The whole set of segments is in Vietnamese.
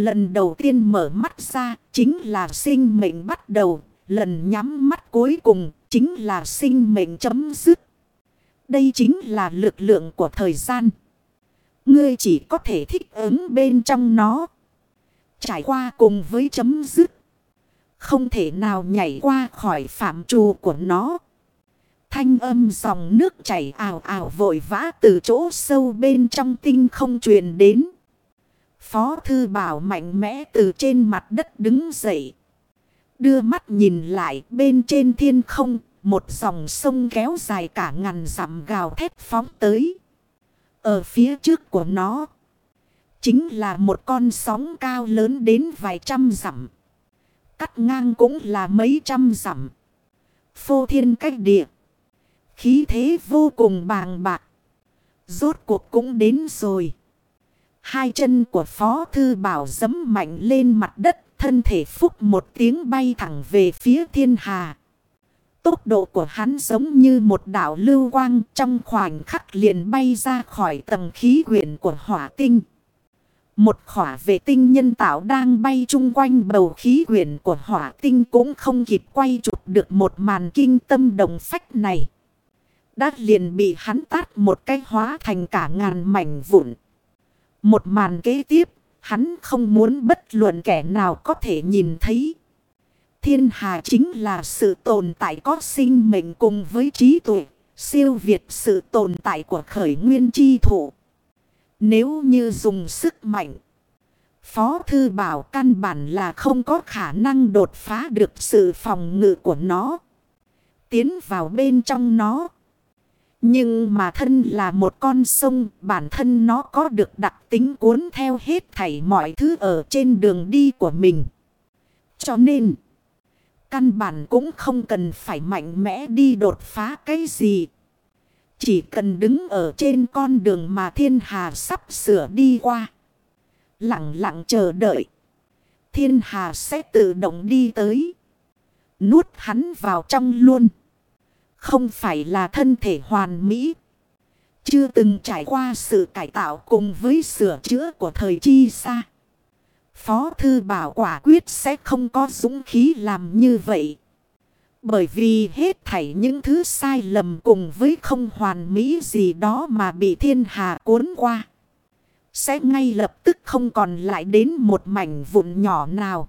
Lần đầu tiên mở mắt ra chính là sinh mệnh bắt đầu. Lần nhắm mắt cuối cùng chính là sinh mệnh chấm dứt. Đây chính là lực lượng của thời gian. Ngươi chỉ có thể thích ứng bên trong nó. Trải qua cùng với chấm dứt. Không thể nào nhảy qua khỏi phạm trù của nó. Thanh âm dòng nước chảy ảo ảo vội vã từ chỗ sâu bên trong tinh không truyền đến. Phó thư bảo mạnh mẽ từ trên mặt đất đứng dậy. Đưa mắt nhìn lại bên trên thiên không, một dòng sông kéo dài cả ngàn dặm gào thét phóng tới. Ở phía trước của nó, chính là một con sóng cao lớn đến vài trăm dặm. Cắt ngang cũng là mấy trăm dặm. Phô thiên cách địa. Khí thế vô cùng bàng bạc. Rốt cuộc cũng đến rồi. Hai chân của Phó Thư Bảo dấm mạnh lên mặt đất. Thân thể phúc một tiếng bay thẳng về phía thiên hà. Tốc độ của hắn giống như một đảo lưu quang, trong khoảnh khắc liền bay ra khỏi tầng khí quyển của hỏa tinh. Một khỏa vệ tinh nhân tạo đang bay chung quanh bầu khí quyển của hỏa tinh cũng không kịp quay chụp được một màn kinh tâm đồng phách này. Đã liền bị hắn tát một cái hóa thành cả ngàn mảnh vụn. Một màn kế tiếp, hắn không muốn bất luận kẻ nào có thể nhìn thấy. Thiên hà chính là sự tồn tại có sinh mệnh cùng với trí tuệ, siêu việt sự tồn tại của khởi nguyên chi thủ. Nếu như dùng sức mạnh, Phó Thư Bảo căn bản là không có khả năng đột phá được sự phòng ngự của nó. Tiến vào bên trong nó. Nhưng mà thân là một con sông, bản thân nó có được đặc tính cuốn theo hết thảy mọi thứ ở trên đường đi của mình. Cho nên, căn bản cũng không cần phải mạnh mẽ đi đột phá cái gì. Chỉ cần đứng ở trên con đường mà thiên hà sắp sửa đi qua. Lặng lặng chờ đợi. Thiên hà sẽ tự động đi tới. Nuốt hắn vào trong luôn. Không phải là thân thể hoàn mỹ. Chưa từng trải qua sự cải tạo cùng với sửa chữa của thời chi xa. Phó thư bảo quả quyết sẽ không có dũng khí làm như vậy. Bởi vì hết thảy những thứ sai lầm cùng với không hoàn mỹ gì đó mà bị thiên hà cuốn qua. Sẽ ngay lập tức không còn lại đến một mảnh vụn nhỏ nào.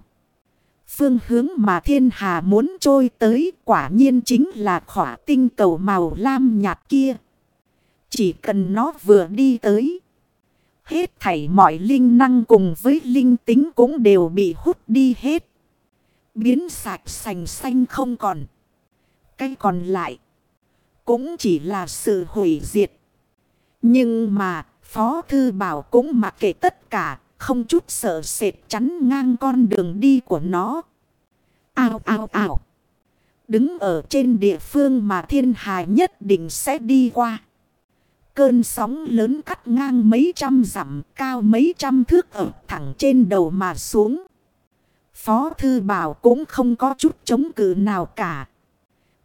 Phương hướng mà thiên hà muốn trôi tới, quả nhiên chính là khỏa tinh cầu màu lam nhạt kia. Chỉ cần nó vừa đi tới. Hết thảy mọi linh năng cùng với linh tính cũng đều bị hút đi hết. Biến sạch sành xanh không còn. Cái còn lại. Cũng chỉ là sự hủy diệt. Nhưng mà Phó Thư Bảo cũng mặc kệ tất cả. Không chút sợ sệt chắn ngang con đường đi của nó. Ao ao ao. Đứng ở trên địa phương mà thiên hà nhất định sẽ đi qua. Cơn sóng lớn cắt ngang mấy trăm dặm, cao mấy trăm thước ở thẳng trên đầu mà xuống. Phó Thư Bảo cũng không có chút chống cự nào cả.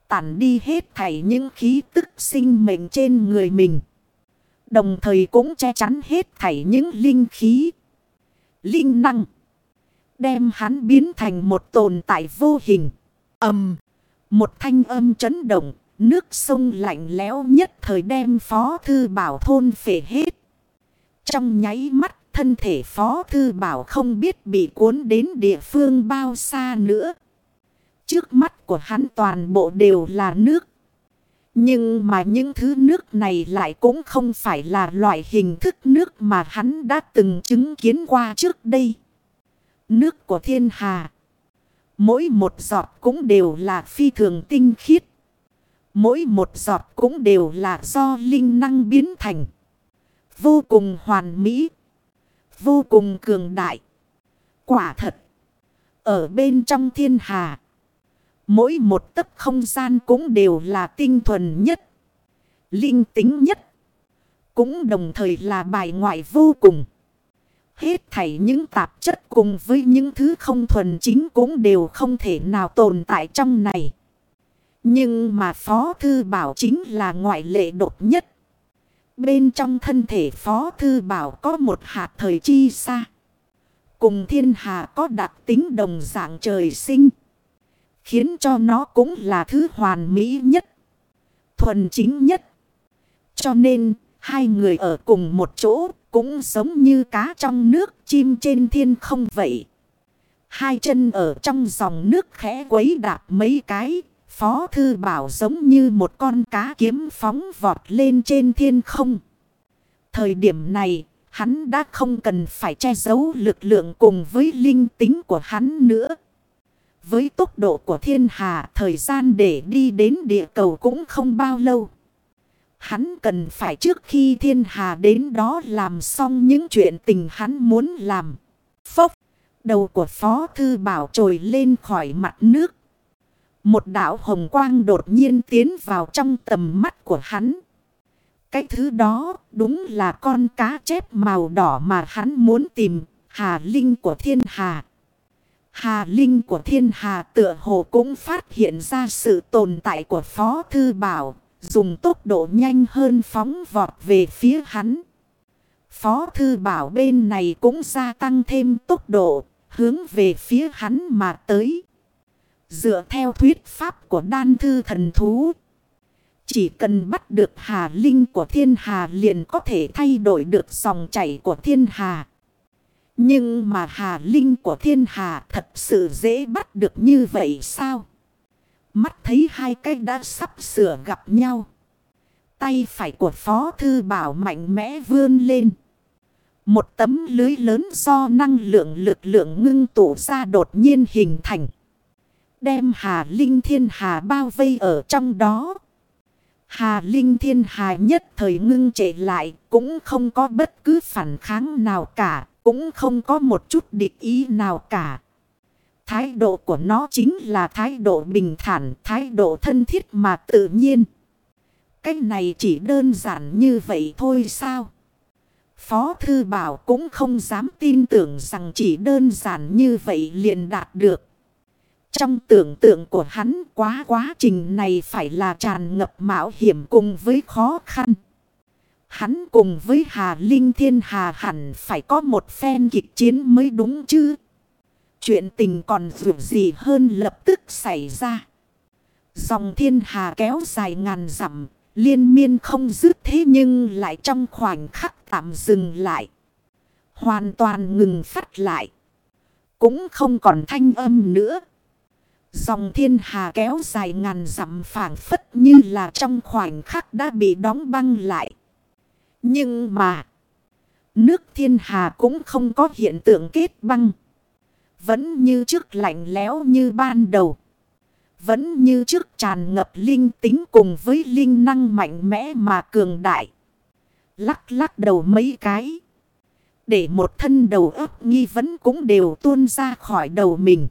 Tản đi hết thảy những khí tức sinh mệnh trên người mình. Đồng thời cũng che chắn hết thảy những linh khí. Linh năng. Đem hắn biến thành một tồn tại vô hình. Âm. Một thanh âm chấn động. Nước sông lạnh lẽo nhất thời đem phó thư bảo thôn phể hết. Trong nháy mắt, thân thể phó thư bảo không biết bị cuốn đến địa phương bao xa nữa. Trước mắt của hắn toàn bộ đều là nước. Nhưng mà những thứ nước này lại cũng không phải là loại hình thức nước mà hắn đã từng chứng kiến qua trước đây. Nước của thiên hà. Mỗi một giọt cũng đều là phi thường tinh khiết. Mỗi một giọt cũng đều là do linh năng biến thành. Vô cùng hoàn mỹ. Vô cùng cường đại. Quả thật. Ở bên trong thiên hà. Mỗi một tấc không gian cũng đều là tinh thuần nhất. Linh tính nhất. Cũng đồng thời là bài ngoại vô cùng. Hết thảy những tạp chất cùng với những thứ không thuần chính cũng đều không thể nào tồn tại trong này. Nhưng mà Phó Thư Bảo chính là ngoại lệ đột nhất. Bên trong thân thể Phó Thư Bảo có một hạt thời chi xa. Cùng thiên hà có đặc tính đồng dạng trời sinh. Khiến cho nó cũng là thứ hoàn mỹ nhất. Thuần chính nhất. Cho nên, hai người ở cùng một chỗ cũng giống như cá trong nước chim trên thiên không vậy. Hai chân ở trong dòng nước khẽ quấy đạp mấy cái. Phó thư bảo giống như một con cá kiếm phóng vọt lên trên thiên không. Thời điểm này, hắn đã không cần phải che giấu lực lượng cùng với linh tính của hắn nữa. Với tốc độ của thiên hà, thời gian để đi đến địa cầu cũng không bao lâu. Hắn cần phải trước khi thiên hà đến đó làm xong những chuyện tình hắn muốn làm. Phốc, đầu của Phó Thư Bảo trồi lên khỏi mặt nước. Một đảo hồng quang đột nhiên tiến vào trong tầm mắt của hắn. Cái thứ đó đúng là con cá chép màu đỏ mà hắn muốn tìm, Hà Linh của thiên hà. Hà Linh của thiên hà tựa hồ cũng phát hiện ra sự tồn tại của Phó Thư Bảo, dùng tốc độ nhanh hơn phóng vọt về phía hắn. Phó Thư Bảo bên này cũng gia tăng thêm tốc độ, hướng về phía hắn mà tới. Dựa theo thuyết pháp của đan thư thần thú. Chỉ cần bắt được hà linh của thiên hà liền có thể thay đổi được dòng chảy của thiên hà. Nhưng mà hà linh của thiên hà thật sự dễ bắt được như vậy sao? Mắt thấy hai cái đã sắp sửa gặp nhau. Tay phải của Phó Thư Bảo mạnh mẽ vươn lên. Một tấm lưới lớn do năng lượng lực lượng ngưng tụ ra đột nhiên hình thành. Đem Hà Linh Thiên Hà bao vây ở trong đó. Hà Linh Thiên Hà nhất thời ngưng trệ lại, cũng không có bất cứ phản kháng nào cả, cũng không có một chút địch ý nào cả. Thái độ của nó chính là thái độ bình thản, thái độ thân thiết mà tự nhiên. Cái này chỉ đơn giản như vậy thôi sao? Phó Thư Bảo cũng không dám tin tưởng rằng chỉ đơn giản như vậy liền đạt được. Trong tưởng tượng của hắn quá quá trình này phải là tràn ngập mạo hiểm cùng với khó khăn. Hắn cùng với Hà Linh Thiên Hà hẳn phải có một phen kịch chiến mới đúng chứ. Chuyện tình còn dù gì hơn lập tức xảy ra. Dòng thiên hà kéo dài ngàn dặm, liên miên không dứt thế nhưng lại trong khoảnh khắc tạm dừng lại. Hoàn toàn ngừng phát lại. Cũng không còn thanh âm nữa. Dòng thiên hà kéo dài ngàn dặm phảng phất như là trong khoảnh khắc đã bị đóng băng lại. Nhưng mà, nước thiên hà cũng không có hiện tượng kết băng. Vẫn như trước lạnh lẽo như ban đầu. Vẫn như trước tràn ngập linh tính cùng với linh năng mạnh mẽ mà cường đại. Lắc lắc đầu mấy cái. Để một thân đầu ấp nghi vấn cũng đều tuôn ra khỏi đầu mình.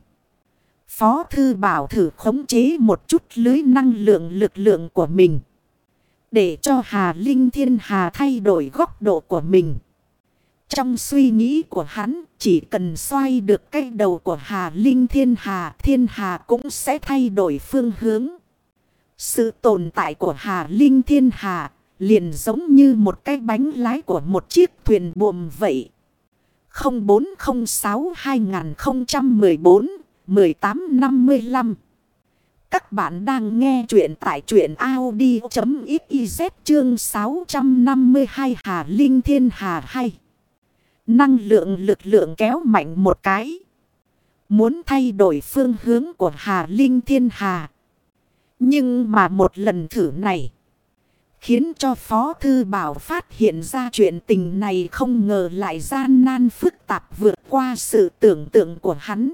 Phó Thư Bảo thử khống chế một chút lưới năng lượng lực lượng của mình. Để cho Hà Linh Thiên Hà thay đổi góc độ của mình. Trong suy nghĩ của hắn, chỉ cần xoay được cái đầu của Hà Linh Thiên Hà, Thiên Hà cũng sẽ thay đổi phương hướng. Sự tồn tại của Hà Linh Thiên Hà liền giống như một cái bánh lái của một chiếc thuyền buồm vậy. 0406 2014 1855 các bạn đang nghe chuyện tại chuyện Audi.xyz chương 652 Hà Linh Thiên Hà hay. Năng lượng lực lượng kéo mạnh một cái. Muốn thay đổi phương hướng của Hà Linh Thiên Hà. Nhưng mà một lần thử này. Khiến cho Phó Thư Bảo phát hiện ra chuyện tình này không ngờ lại gian nan phức tạp vượt qua sự tưởng tượng của hắn.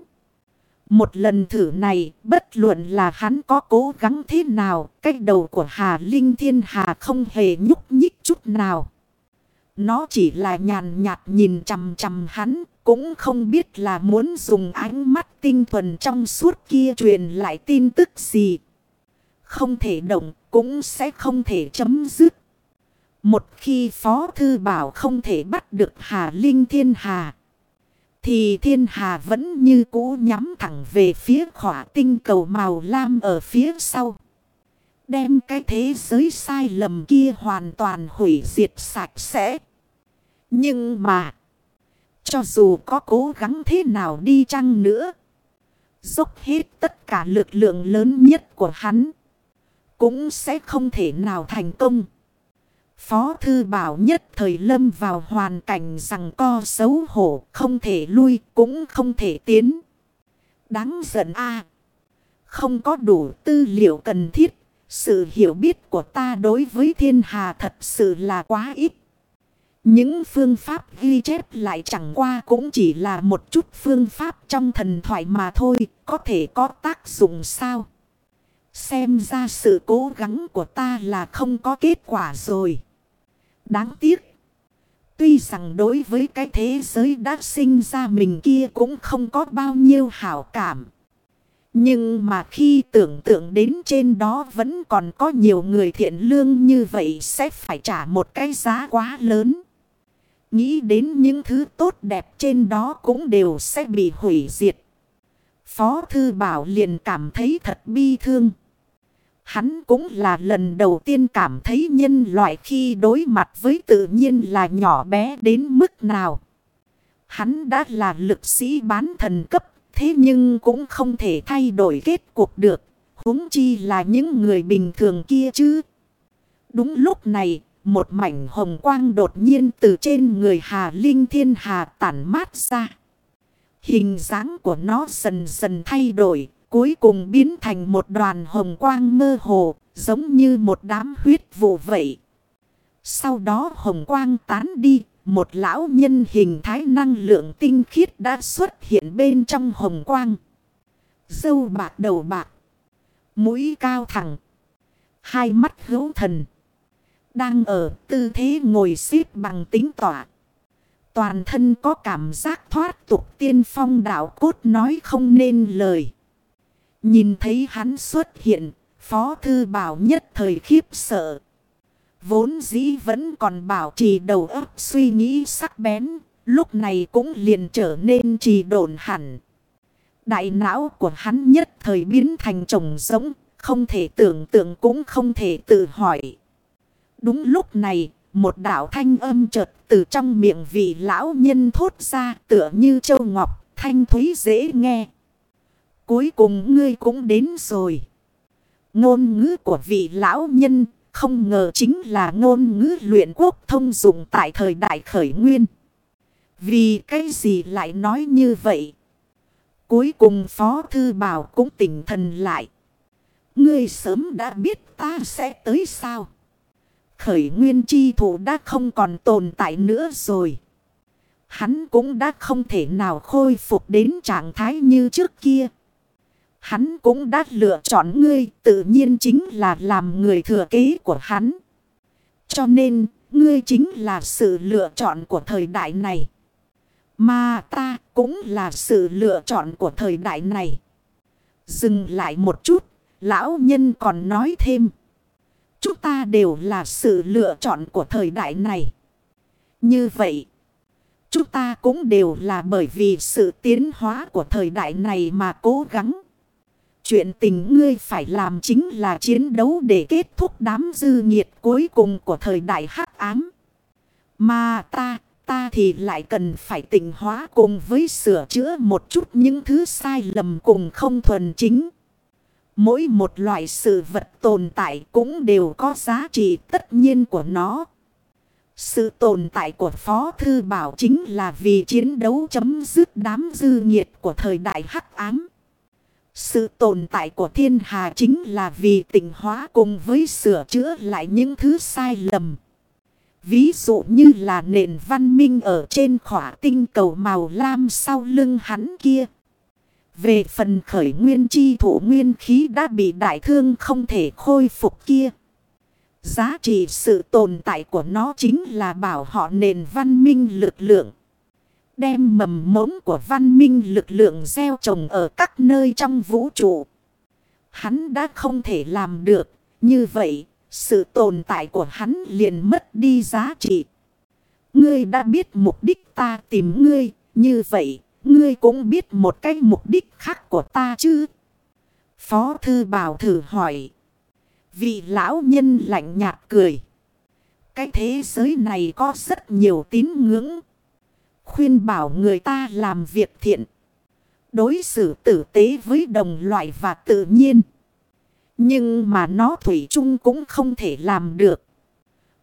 Một lần thử này, bất luận là hắn có cố gắng thế nào, cách đầu của Hà Linh Thiên Hà không hề nhúc nhích chút nào. Nó chỉ là nhàn nhạt nhìn chằm chằm hắn, cũng không biết là muốn dùng ánh mắt tinh thuần trong suốt kia truyền lại tin tức gì. Không thể động, cũng sẽ không thể chấm dứt. Một khi Phó Thư Bảo không thể bắt được Hà Linh Thiên Hà. Thì thiên hà vẫn như cũ nhắm thẳng về phía khỏa tinh cầu màu lam ở phía sau. Đem cái thế giới sai lầm kia hoàn toàn hủy diệt sạch sẽ. Nhưng mà. Cho dù có cố gắng thế nào đi chăng nữa. Dốc hết tất cả lực lượng lớn nhất của hắn. Cũng sẽ không thể nào thành công. Phó thư bảo nhất thời lâm vào hoàn cảnh rằng co xấu hổ. Không thể lui cũng không thể tiến. Đáng giận a Không có đủ tư liệu cần thiết. Sự hiểu biết của ta đối với thiên hà thật sự là quá ít. Những phương pháp ghi chép lại chẳng qua cũng chỉ là một chút phương pháp trong thần thoại mà thôi, có thể có tác dụng sao? Xem ra sự cố gắng của ta là không có kết quả rồi. Đáng tiếc. Tuy rằng đối với cái thế giới đã sinh ra mình kia cũng không có bao nhiêu hảo cảm. Nhưng mà khi tưởng tượng đến trên đó vẫn còn có nhiều người thiện lương như vậy sẽ phải trả một cái giá quá lớn. Nghĩ đến những thứ tốt đẹp trên đó cũng đều sẽ bị hủy diệt. Phó Thư Bảo liền cảm thấy thật bi thương. Hắn cũng là lần đầu tiên cảm thấy nhân loại khi đối mặt với tự nhiên là nhỏ bé đến mức nào. Hắn đã là lực sĩ bán thần cấp, thế nhưng cũng không thể thay đổi kết cuộc được. huống chi là những người bình thường kia chứ. Đúng lúc này, một mảnh hồng quang đột nhiên từ trên người Hà Linh Thiên Hà tản mát ra. Hình dáng của nó dần dần thay đổi, cuối cùng biến thành một đoàn hồng quang mơ hồ, giống như một đám huyết vụ vậy. Sau đó hồng quang tán đi, một lão nhân hình thái năng lượng tinh khiết đã xuất hiện bên trong hồng quang. Dâu bạc đầu bạc, mũi cao thẳng, hai mắt hữu thần. Đang ở tư thế ngồi xếp bằng tính tỏa. Toàn thân có cảm giác thoát tục tiên phong đạo cốt nói không nên lời. Nhìn thấy hắn xuất hiện, Phó Thư Bảo nhất thời khiếp sợ. Vốn dĩ vẫn còn bảo trì đầu óc suy nghĩ sắc bén, lúc này cũng liền trở nên trì độn hẳn. Đại não của hắn nhất thời biến thành trồng giống, không thể tưởng tượng cũng không thể tự hỏi. Đúng lúc này, một đạo thanh âm chợt từ trong miệng vị lão nhân thốt ra tựa như châu ngọc, thanh thúy dễ nghe. Cuối cùng ngươi cũng đến rồi. Ngôn ngữ của vị lão nhân không ngờ chính là ngôn ngữ luyện quốc thông dụng tại thời đại khởi nguyên. Vì cái gì lại nói như vậy? Cuối cùng Phó Thư Bảo cũng tỉnh thần lại. Ngươi sớm đã biết ta sẽ tới sao? khởi nguyên chi thủ đã không còn tồn tại nữa rồi. Hắn cũng đã không thể nào khôi phục đến trạng thái như trước kia. Hắn cũng đã lựa chọn ngươi tự nhiên chính là làm người thừa kế của hắn. Cho nên, ngươi chính là sự lựa chọn của thời đại này. Mà ta cũng là sự lựa chọn của thời đại này. Dừng lại một chút, lão nhân còn nói thêm. Chúng ta đều là sự lựa chọn của thời đại này. Như vậy, chúng ta cũng đều là bởi vì sự tiến hóa của thời đại này mà cố gắng. Chuyện tình ngươi phải làm chính là chiến đấu để kết thúc đám dư nhiệt cuối cùng của thời đại hắc ám. Mà ta, ta thì lại cần phải tỉnh hóa cùng với sửa chữa một chút những thứ sai lầm cùng không thuần chính. Mỗi một loại sự vật tồn tại cũng đều có giá trị tất nhiên của nó. Sự tồn tại của Phó Thư Bảo chính là vì chiến đấu chấm dứt đám dư nhiệt của thời đại hắc ám. Sự tồn tại của thiên hà chính là vì tỉnh hóa cùng với sửa chữa lại những thứ sai lầm. Ví dụ như là nền văn minh ở trên khỏa tinh cầu màu lam sau lưng hắn kia. Về phần khởi nguyên chi thủ nguyên khí đã bị đại thương không thể khôi phục kia. Giá trị sự tồn tại của nó chính là bảo họ nền văn minh lực lượng. Đem mầm mống của văn minh lực lượng gieo trồng ở các nơi trong vũ trụ. Hắn đã không thể làm được. Như vậy, sự tồn tại của hắn liền mất đi giá trị. Ngươi đã biết mục đích ta tìm ngươi, như vậy Ngươi cũng biết một cái mục đích khác của ta chứ? Phó thư bảo thử hỏi. Vị lão nhân lạnh nhạt cười. Cái thế giới này có rất nhiều tín ngưỡng khuyên bảo người ta làm việc thiện. Đối xử tử tế với đồng loại và tự nhiên. Nhưng mà nó thủy chung cũng không thể làm được.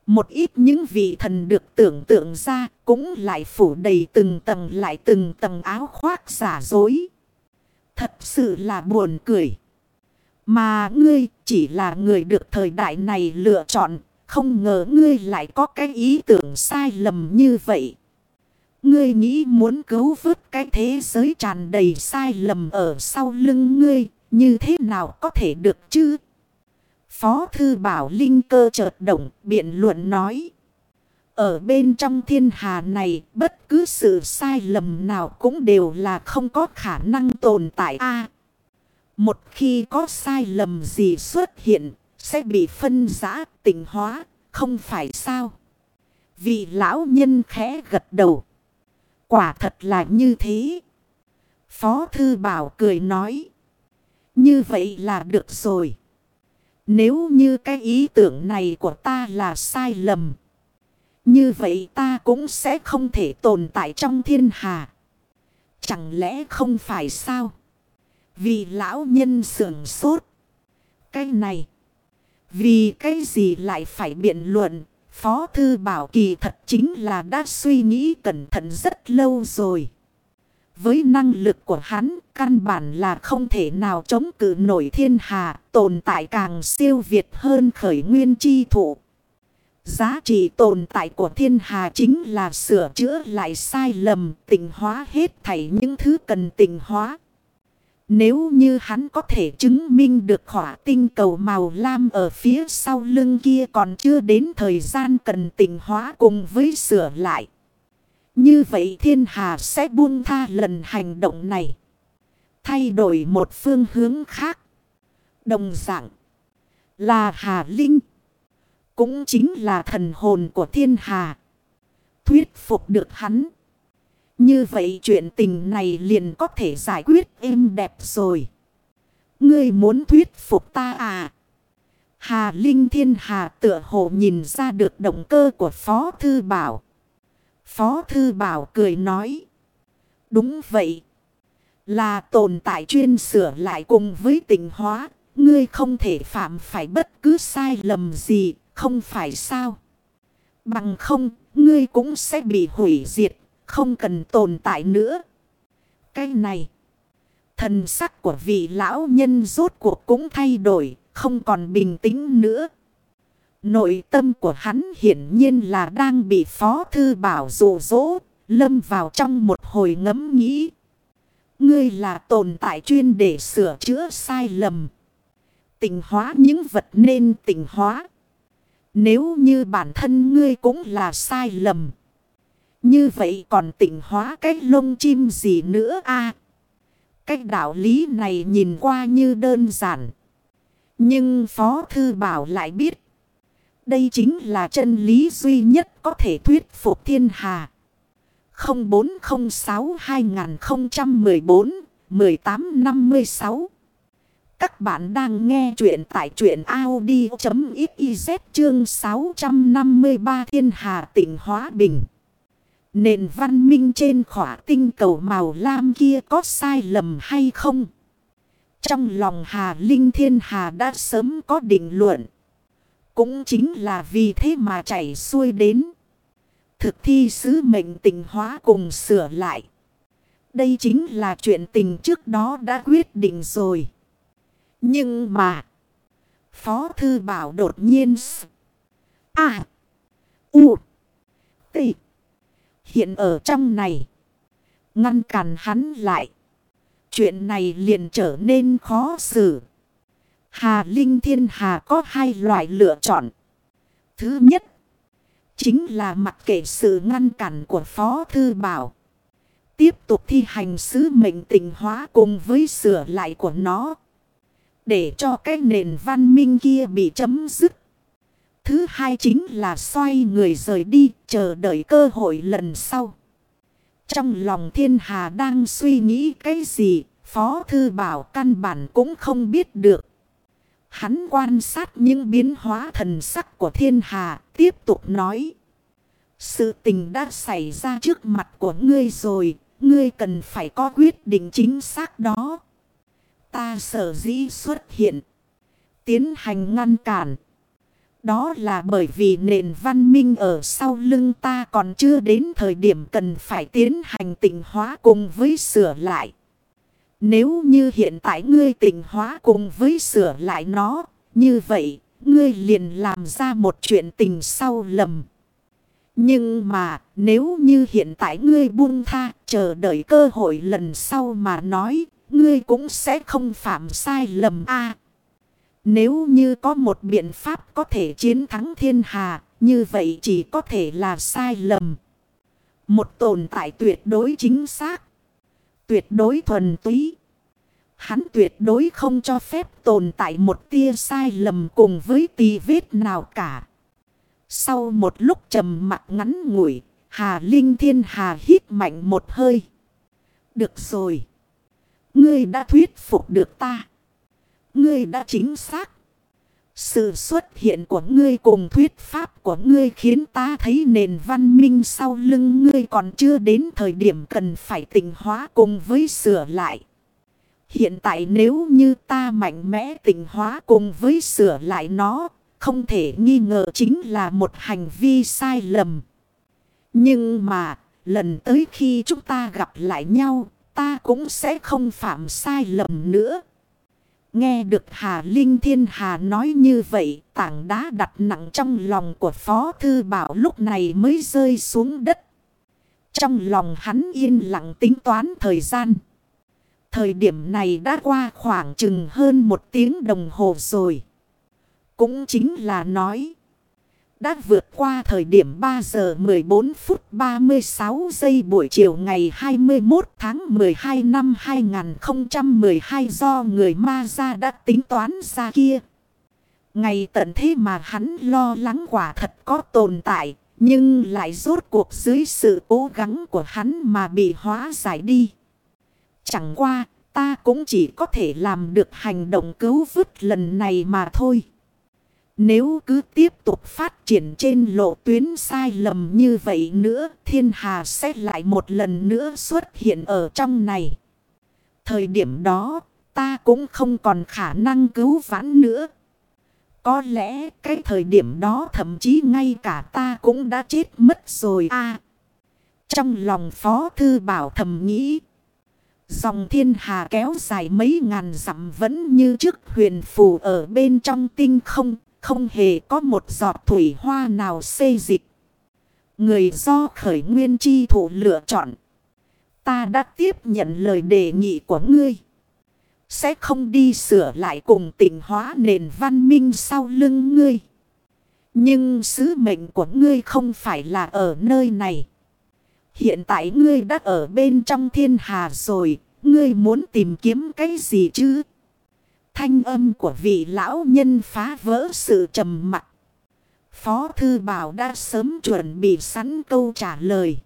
Một ít những vị thần được tưởng tượng ra cũng lại phủ đầy từng tầng lại từng tầng áo khoác giả dối. Thật sự là buồn cười. Mà ngươi chỉ là người được thời đại này lựa chọn. Không ngờ ngươi lại có cái ý tưởng sai lầm như vậy. Ngươi nghĩ muốn cứu vớt cái thế giới tràn đầy sai lầm ở sau lưng ngươi. Như thế nào có thể được chứ? Phó thư bảo linh cơ chợt động, biện luận nói. Ở bên trong thiên hà này, bất cứ sự sai lầm nào cũng đều là không có khả năng tồn tại a Một khi có sai lầm gì xuất hiện, sẽ bị phân giã tỉnh hóa, không phải sao. Vị lão nhân khẽ gật đầu. Quả thật là như thế. Phó thư bảo cười nói. Như vậy là được rồi. Nếu như cái ý tưởng này của ta là sai lầm. Như vậy ta cũng sẽ không thể tồn tại trong thiên hà. Chẳng lẽ không phải sao? Vì lão nhân sưởng sốt. Cái này. Vì cái gì lại phải biện luận. Phó thư bảo kỳ thật chính là đã suy nghĩ cẩn thận rất lâu rồi. Với năng lực của hắn, căn bản là không thể nào chống cự nổi thiên hà, tồn tại càng siêu việt hơn khởi nguyên chi thụ. Giá trị tồn tại của thiên hà chính là sửa chữa lại sai lầm, tình hóa hết thảy những thứ cần tình hóa. Nếu như hắn có thể chứng minh được khỏa tinh cầu màu lam ở phía sau lưng kia còn chưa đến thời gian cần tỉnh hóa cùng với sửa lại. Như vậy thiên hà sẽ buông tha lần hành động này. Thay đổi một phương hướng khác. Đồng dạng là Hà Linh. Cũng chính là thần hồn của thiên hà. Thuyết phục được hắn. Như vậy chuyện tình này liền có thể giải quyết êm đẹp rồi. Ngươi muốn thuyết phục ta à? Hà Linh Thiên Hà tựa hồ nhìn ra được động cơ của Phó Thư Bảo. Phó Thư Bảo cười nói. Đúng vậy. Là tồn tại chuyên sửa lại cùng với tình hóa. Ngươi không thể phạm phải bất cứ sai lầm gì. Không phải sao. Bằng không, ngươi cũng sẽ bị hủy diệt. Không cần tồn tại nữa. Cái này. Thần sắc của vị lão nhân rốt cuộc cũng thay đổi. Không còn bình tĩnh nữa. Nội tâm của hắn hiển nhiên là đang bị Phó Thư Bảo dụ dỗ, lâm vào trong một hồi ngẫm nghĩ. Ngươi là tồn tại chuyên để sửa chữa sai lầm. Tình hóa những vật nên tình hóa. Nếu như bản thân ngươi cũng là sai lầm. Như vậy còn tỉnh hóa cái lông chim gì nữa a à, Cái đạo lý này nhìn qua như đơn giản. Nhưng Phó Thư Bảo lại biết. Đây chính là chân lý duy nhất có thể thuyết phục thiên hà. 0406-2014-1856 Các bạn đang nghe chuyện tại truyện Audi.xyz chương 653 thiên hà tỉnh Hóa Bình. Nền văn minh trên khỏa tinh cầu màu lam kia có sai lầm hay không? Trong lòng Hà Linh Thiên Hà đã sớm có định luận. Cũng chính là vì thế mà chảy xuôi đến. Thực thi sứ mệnh tình hóa cùng sửa lại. Đây chính là chuyện tình trước đó đã quyết định rồi. Nhưng mà. Phó Thư Bảo đột nhiên. À. U. Tịch. Hiện ở trong này. Ngăn cản hắn lại. Chuyện này liền trở nên khó xử. Hà Linh Thiên Hà có hai loại lựa chọn. Thứ nhất, chính là mặc kệ sự ngăn cản của Phó Thư Bảo. Tiếp tục thi hành sứ mệnh tình hóa cùng với sửa lại của nó. Để cho cái nền văn minh kia bị chấm dứt. Thứ hai chính là xoay người rời đi chờ đợi cơ hội lần sau. Trong lòng thiên hà đang suy nghĩ cái gì, Phó Thư Bảo căn bản cũng không biết được. Hắn quan sát những biến hóa thần sắc của thiên hà, tiếp tục nói. Sự tình đã xảy ra trước mặt của ngươi rồi. Ngươi cần phải có quyết định chính xác đó. Ta sở dĩ xuất hiện. Tiến hành ngăn cản. Đó là bởi vì nền văn minh ở sau lưng ta còn chưa đến thời điểm cần phải tiến hành tịnh hóa cùng với sửa lại. Nếu như hiện tại ngươi tịnh hóa cùng với sửa lại nó, như vậy, ngươi liền làm ra một chuyện tình sau lầm. Nhưng mà, nếu như hiện tại ngươi buông tha, chờ đợi cơ hội lần sau mà nói, ngươi cũng sẽ không phạm sai lầm a nếu như có một biện pháp có thể chiến thắng thiên hà, như vậy chỉ có thể là sai lầm. Một tồn tại tuyệt đối chính xác, tuyệt đối thuần túy. Hắn tuyệt đối không cho phép tồn tại một tia sai lầm cùng với tì vết nào cả. Sau một lúc trầm mặt ngắn ngủi, Hà Linh Thiên Hà hít mạnh một hơi. Được rồi. Ngươi đã thuyết phục được ta. Ngươi đã chính xác. Sự xuất hiện của ngươi cùng thuyết pháp của ngươi khiến ta thấy nền văn minh sau lưng ngươi còn chưa đến thời điểm cần phải tỉnh hóa cùng với sửa lại. Hiện tại nếu như ta mạnh mẽ tỉnh hóa cùng với sửa lại nó, không thể nghi ngờ chính là một hành vi sai lầm. Nhưng mà, lần tới khi chúng ta gặp lại nhau, ta cũng sẽ không phạm sai lầm nữa. Nghe được Hà Linh Thiên Hà nói như vậy, tảng đá đặt nặng trong lòng của Phó Thư Bảo lúc này mới rơi xuống đất. Trong lòng hắn yên lặng tính toán thời gian. Thời điểm này đã qua khoảng chừng hơn một tiếng đồng hồ rồi. Cũng chính là nói. Đã vượt qua thời điểm 3 giờ 14 phút 36 giây buổi chiều ngày 21 tháng 12 năm 2012 do người ma ra đã tính toán ra kia. Ngày tận thế mà hắn lo lắng quả thật có tồn tại, nhưng lại rốt cuộc dưới sự cố gắng của hắn mà bị hóa giải đi. Chẳng qua, ta cũng chỉ có thể làm được hành động cứu vứt lần này mà thôi. Nếu cứ tiếp tục phát triển trên lộ tuyến sai lầm như vậy nữa, thiên hà sẽ lại một lần nữa xuất hiện ở trong này. Thời điểm đó, ta cũng không còn khả năng cứu vãn nữa. Có lẽ cái thời điểm đó thậm chí ngay cả ta cũng đã chết mất rồi a Trong lòng Phó Thư Bảo thầm nghĩ. Dòng thiên hà kéo dài mấy ngàn dặm vẫn như trước huyền phù ở bên trong tinh không không hề có một giọt thủy hoa nào xây dịch. Người do khởi nguyên chi thủ lựa chọn. Ta đã tiếp nhận lời đề nghị của ngươi. Sẽ không đi sửa lại cùng tỉnh hóa nền văn minh sau lưng ngươi. Nhưng sứ mệnh của ngươi không phải là ở nơi này. Hiện tại ngươi đã ở bên trong thiên hà rồi. Ngươi muốn tìm kiếm cái gì chứ? Thanh âm của vị lão nhân phá vỡ sự trầm mặc. Phó Thư Bảo đã sớm chuẩn bị sẵn câu trả lời.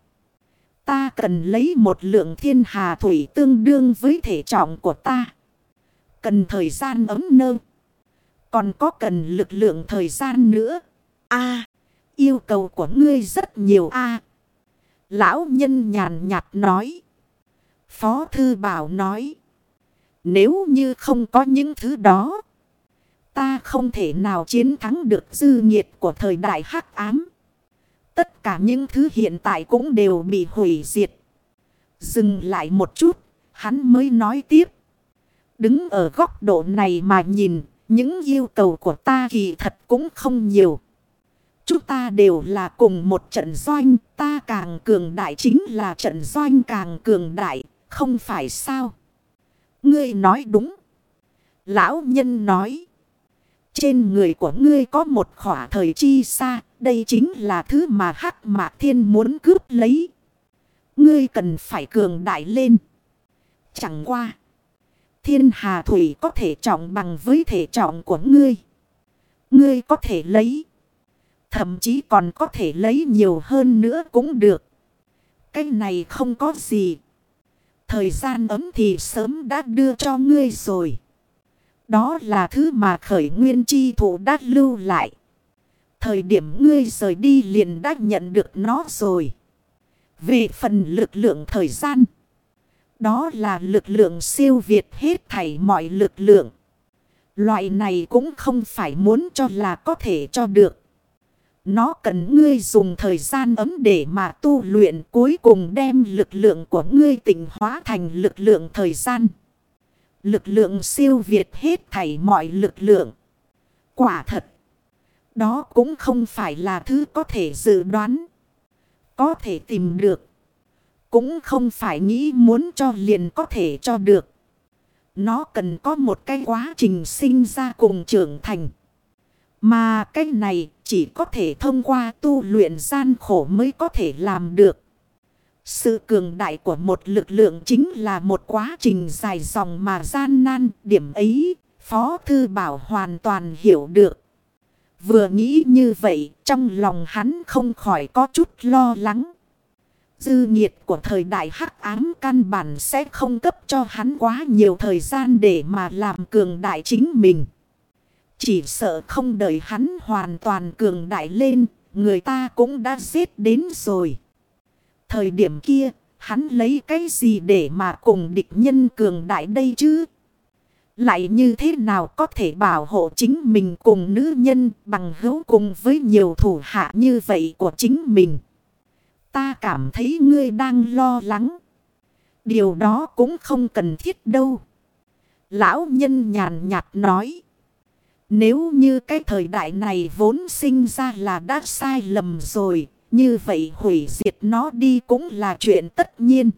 Ta cần lấy một lượng thiên hà thủy tương đương với thể trọng của ta. Cần thời gian ấm nơ. Còn có cần lực lượng thời gian nữa. a, yêu cầu của ngươi rất nhiều a Lão nhân nhàn nhạt nói. Phó Thư Bảo nói. Nếu như không có những thứ đó. Ta không thể nào chiến thắng được dư nhiệt của thời đại hắc ám. Tất cả những thứ hiện tại cũng đều bị hủy diệt. Dừng lại một chút, hắn mới nói tiếp. Đứng ở góc độ này mà nhìn, những yêu cầu của ta kỳ thật cũng không nhiều. Chúng ta đều là cùng một trận doanh, ta càng cường đại chính là trận doanh càng cường đại, không phải sao? Ngươi nói đúng. Lão nhân nói. Trên người của ngươi có một khỏa thời chi xa. Đây chính là thứ mà hắc mạc thiên muốn cướp lấy. Ngươi cần phải cường đại lên. Chẳng qua. Thiên hà thủy có thể trọng bằng với thể trọng của ngươi. Ngươi có thể lấy. Thậm chí còn có thể lấy nhiều hơn nữa cũng được. Cái này không có gì. Thời gian ấm thì sớm đã đưa cho ngươi rồi. Đó là thứ mà khởi nguyên chi thủ đã lưu lại. Thời điểm ngươi rời đi liền đã nhận được nó rồi. Về phần lực lượng thời gian. Đó là lực lượng siêu việt hết thảy mọi lực lượng. Loại này cũng không phải muốn cho là có thể cho được. Nó cần ngươi dùng thời gian ấm để mà tu luyện cuối cùng đem lực lượng của ngươi tỉnh hóa thành lực lượng thời gian. Lực lượng siêu việt hết thảy mọi lực lượng. Quả thật. Đó cũng không phải là thứ có thể dự đoán. Có thể tìm được. Cũng không phải nghĩ muốn cho liền có thể cho được. Nó cần có một cái quá trình sinh ra cùng trưởng thành. Mà cái này chỉ có thể thông qua tu luyện gian khổ mới có thể làm được. Sự cường đại của một lực lượng chính là một quá trình dài dòng mà gian nan. Điểm ấy, Phó Thư Bảo hoàn toàn hiểu được. Vừa nghĩ như vậy, trong lòng hắn không khỏi có chút lo lắng. Dư nhiệt của thời đại hắc ám căn bản sẽ không cấp cho hắn quá nhiều thời gian để mà làm cường đại chính mình. Chỉ sợ không đợi hắn hoàn toàn cường đại lên, người ta cũng đã giết đến rồi. Thời điểm kia, hắn lấy cái gì để mà cùng địch nhân cường đại đây chứ? Lại như thế nào có thể bảo hộ chính mình cùng nữ nhân bằng hữu cùng với nhiều thủ hạ như vậy của chính mình? Ta cảm thấy ngươi đang lo lắng. Điều đó cũng không cần thiết đâu. Lão nhân nhàn nhạt nói. Nếu như cái thời đại này vốn sinh ra là đã sai lầm rồi. Như vậy hủy diệt nó đi cũng là chuyện tất nhiên.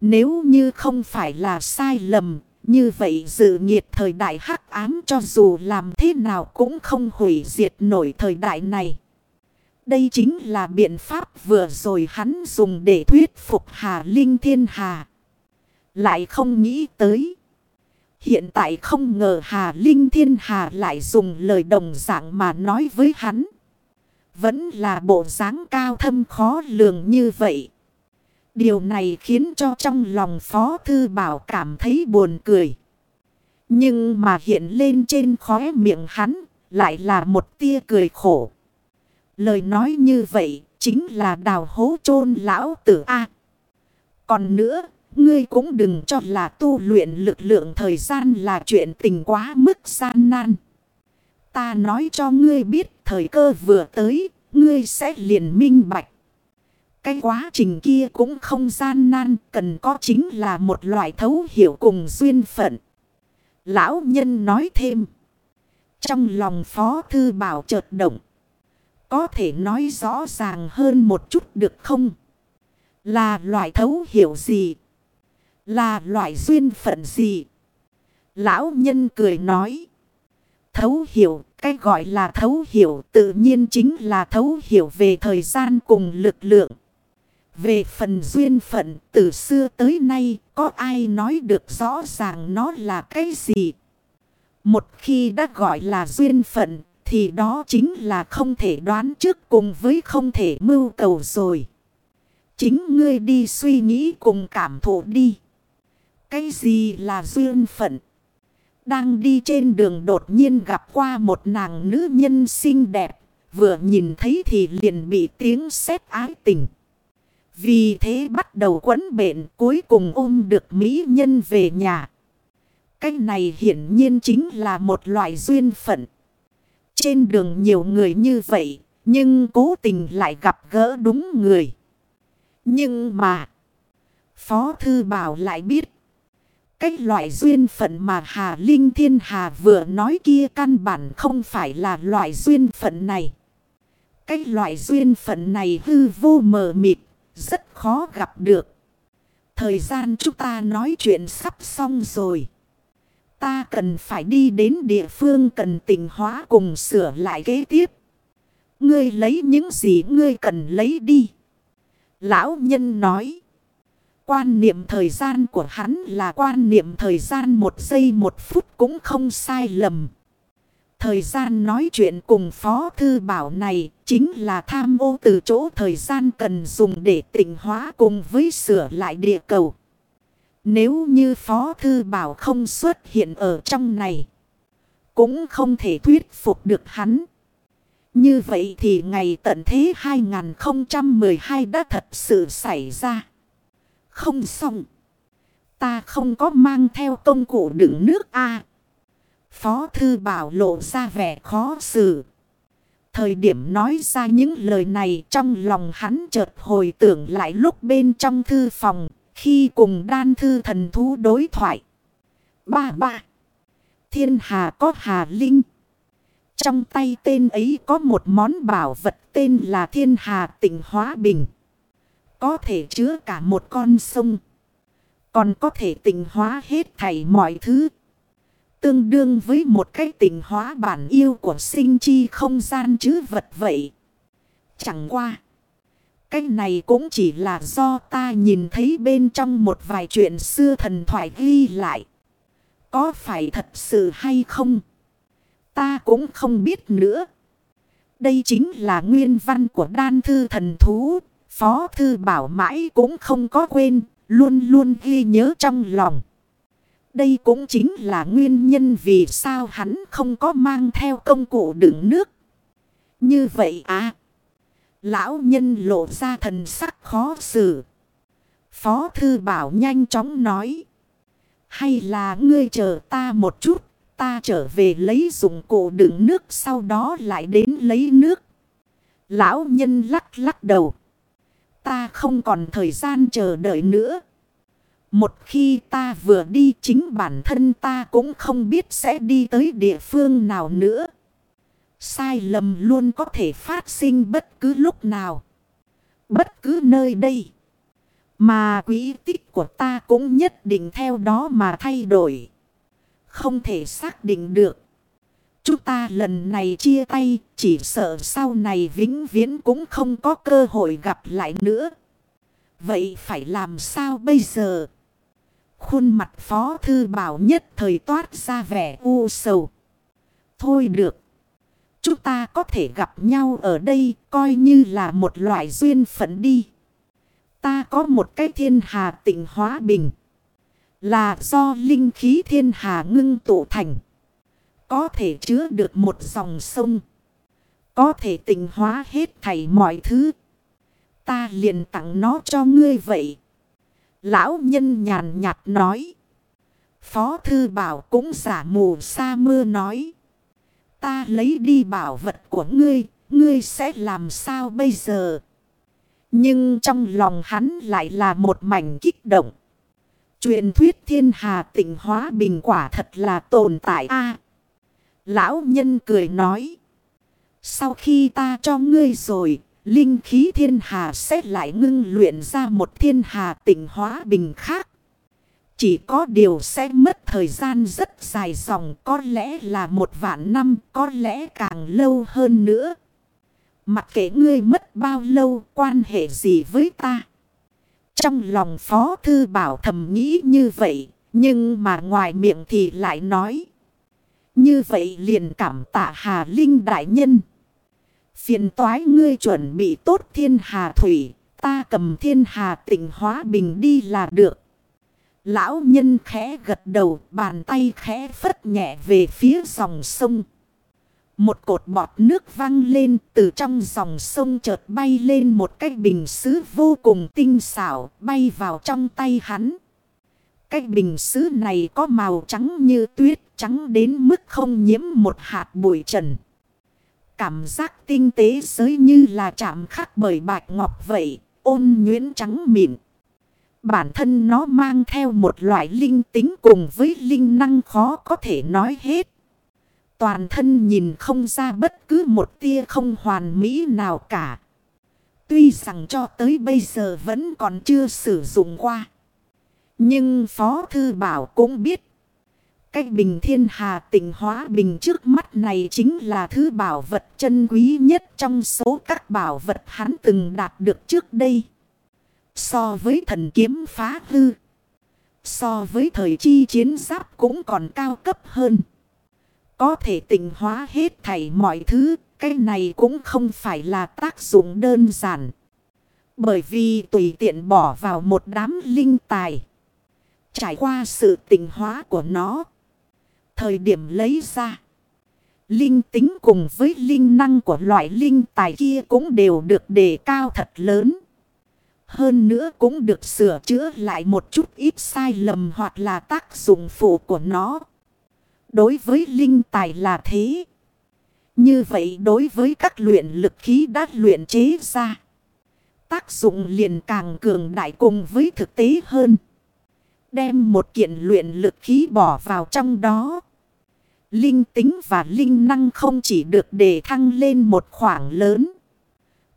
Nếu như không phải là sai lầm. Như vậy dự nghiệt thời đại hắc ám cho dù làm thế nào cũng không hủy diệt nổi thời đại này. Đây chính là biện pháp vừa rồi hắn dùng để thuyết phục Hà Linh Thiên Hà. Lại không nghĩ tới. Hiện tại không ngờ Hà Linh Thiên Hà lại dùng lời đồng dạng mà nói với hắn. Vẫn là bộ dáng cao thâm khó lường như vậy. Điều này khiến cho trong lòng Phó Thư Bảo cảm thấy buồn cười. Nhưng mà hiện lên trên khóe miệng hắn lại là một tia cười khổ. Lời nói như vậy chính là đào hố chôn lão tử A. Còn nữa, ngươi cũng đừng cho là tu luyện lực lượng thời gian là chuyện tình quá mức gian nan. Ta nói cho ngươi biết thời cơ vừa tới, ngươi sẽ liền minh bạch. Cái quá trình kia cũng không gian nan, cần có chính là một loại thấu hiểu cùng duyên phận. Lão nhân nói thêm. Trong lòng phó thư bảo chợt động. Có thể nói rõ ràng hơn một chút được không? Là loại thấu hiểu gì? Là loại duyên phận gì? Lão nhân cười nói. Thấu hiểu, cái gọi là thấu hiểu tự nhiên chính là thấu hiểu về thời gian cùng lực lượng. Về phần duyên phận từ xưa tới nay có ai nói được rõ ràng nó là cái gì? Một khi đã gọi là duyên phận thì đó chính là không thể đoán trước cùng với không thể mưu cầu rồi. Chính ngươi đi suy nghĩ cùng cảm thụ đi. Cái gì là duyên phận? Đang đi trên đường đột nhiên gặp qua một nàng nữ nhân xinh đẹp. Vừa nhìn thấy thì liền bị tiếng sét ái tình. Vì thế bắt đầu quấn bệnh cuối cùng ôm được mỹ nhân về nhà. Cái này hiển nhiên chính là một loại duyên phận. Trên đường nhiều người như vậy, nhưng cố tình lại gặp gỡ đúng người. Nhưng mà, Phó Thư Bảo lại biết, cái loại duyên phận mà Hà Linh Thiên Hà vừa nói kia căn bản không phải là loại duyên phận này. Cái loại duyên phận này hư vô mờ mịt, rất khó gặp được. Thời gian chúng ta nói chuyện sắp xong rồi. Ta cần phải đi đến địa phương cần tỉnh hóa cùng sửa lại kế tiếp. Ngươi lấy những gì ngươi cần lấy đi. Lão nhân nói. Quan niệm thời gian của hắn là quan niệm thời gian một giây một phút cũng không sai lầm. Thời gian nói chuyện cùng Phó Thư Bảo này chính là tham ô từ chỗ thời gian cần dùng để tỉnh hóa cùng với sửa lại địa cầu. Nếu như Phó Thư Bảo không xuất hiện ở trong này, cũng không thể thuyết phục được hắn. Như vậy thì ngày tận thế 2012 đã thật sự xảy ra. Không xong. Ta không có mang theo công cụ đựng nước A. Phó thư bảo lộ ra vẻ khó xử. Thời điểm nói ra những lời này trong lòng hắn chợt hồi tưởng lại lúc bên trong thư phòng. Khi cùng đan thư thần thú đối thoại. Ba ba. Thiên hà có hà linh. Trong tay tên ấy có một món bảo vật tên là thiên hà tịnh hóa bình. Có thể chứa cả một con sông. Còn có thể tịnh hóa hết thảy mọi thứ. Tương đương với một cái tịnh hóa bản yêu của sinh chi không gian chứ vật vậy. Chẳng qua. Cái này cũng chỉ là do ta nhìn thấy bên trong một vài chuyện xưa thần thoại ghi lại. Có phải thật sự hay không? Ta cũng không biết nữa. Đây chính là nguyên văn của đan thư thần thú. Phó thư bảo mãi cũng không có quên. Luôn luôn ghi nhớ trong lòng. Đây cũng chính là nguyên nhân vì sao hắn không có mang theo công cụ đựng nước. Như vậy à. Lão nhân lộ ra thần sắc khó xử. Phó thư bảo nhanh chóng nói. Hay là ngươi chờ ta một chút. Ta trở về lấy dụng cụ đựng nước sau đó lại đến lấy nước. Lão nhân lắc lắc đầu. Ta không còn thời gian chờ đợi nữa. Một khi ta vừa đi, chính bản thân ta cũng không biết sẽ đi tới địa phương nào nữa. Sai lầm luôn có thể phát sinh bất cứ lúc nào. Bất cứ nơi đây. Mà quỹ tích của ta cũng nhất định theo đó mà thay đổi. Không thể xác định được. Chúng ta lần này chia tay, chỉ sợ sau này vĩnh viễn cũng không có cơ hội gặp lại nữa. Vậy phải làm sao bây giờ? Khuôn mặt phó thư bảo nhất thời toát ra vẻ u sầu. Thôi được. Chúng ta có thể gặp nhau ở đây, coi như là một loại duyên phận đi. Ta có một cái thiên hà tịnh hóa bình. Là do linh khí thiên hà ngưng tụ thành. Có thể chứa được một dòng sông. Có thể tình hóa hết thảy mọi thứ. Ta liền tặng nó cho ngươi vậy. Lão nhân nhàn nhạt nói. Phó thư bảo cũng giả mù sa mưa nói. Ta lấy đi bảo vật của ngươi, ngươi sẽ làm sao bây giờ? Nhưng trong lòng hắn lại là một mảnh kích động. Truyền thuyết thiên hà tịnh hóa bình quả thật là tồn tại a Lão nhân cười nói. Sau khi ta cho ngươi rồi, linh khí thiên hà sẽ lại ngưng luyện ra một thiên hà tịnh hóa bình khác. Chỉ có điều sẽ mất thời gian rất dài dòng có lẽ là một vạn năm có lẽ càng lâu hơn nữa. Mặc kệ ngươi mất bao lâu quan hệ gì với ta. Trong lòng phó thư bảo thầm nghĩ như vậy nhưng mà ngoài miệng thì lại nói. Như vậy liền cảm tạ Hà Linh Đại Nhân. Phiền toái ngươi chuẩn bị tốt thiên hà thủy. Ta cầm thiên hà tịnh hóa bình đi là được. Lão nhân khẽ gật đầu, bàn tay khẽ phất nhẹ về phía dòng sông. Một cột bọt nước văng lên từ trong dòng sông chợt bay lên một cái bình xứ vô cùng tinh xảo bay vào trong tay hắn. Cái bình sứ này có màu trắng như tuyết trắng đến mức không nhiễm một hạt bụi trần. Cảm giác tinh tế giới như là chạm khắc bởi bạch ngọc vậy, ôn nhuyễn trắng mịn. Bản thân nó mang theo một loại linh tính cùng với linh năng khó có thể nói hết. Toàn thân nhìn không ra bất cứ một tia không hoàn mỹ nào cả. Tuy rằng cho tới bây giờ vẫn còn chưa sử dụng qua. Nhưng Phó Thư Bảo cũng biết. cách bình thiên hà tỉnh hóa bình trước mắt này chính là thứ bảo vật chân quý nhất trong số các bảo vật hắn từng đạt được trước đây. So với thần kiếm phá hư. So với thời chi chiến giáp cũng còn cao cấp hơn. Có thể tình hóa hết thảy mọi thứ. Cái này cũng không phải là tác dụng đơn giản. Bởi vì tùy tiện bỏ vào một đám linh tài. Trải qua sự tình hóa của nó. Thời điểm lấy ra. Linh tính cùng với linh năng của loại linh tài kia cũng đều được đề cao thật lớn. Hơn nữa cũng được sửa chữa lại một chút ít sai lầm hoặc là tác dụng phụ của nó. Đối với linh tài là thế. Như vậy đối với các luyện lực khí đã luyện chế ra. Tác dụng liền càng cường đại cùng với thực tế hơn. Đem một kiện luyện lực khí bỏ vào trong đó. Linh tính và linh năng không chỉ được đề thăng lên một khoảng lớn.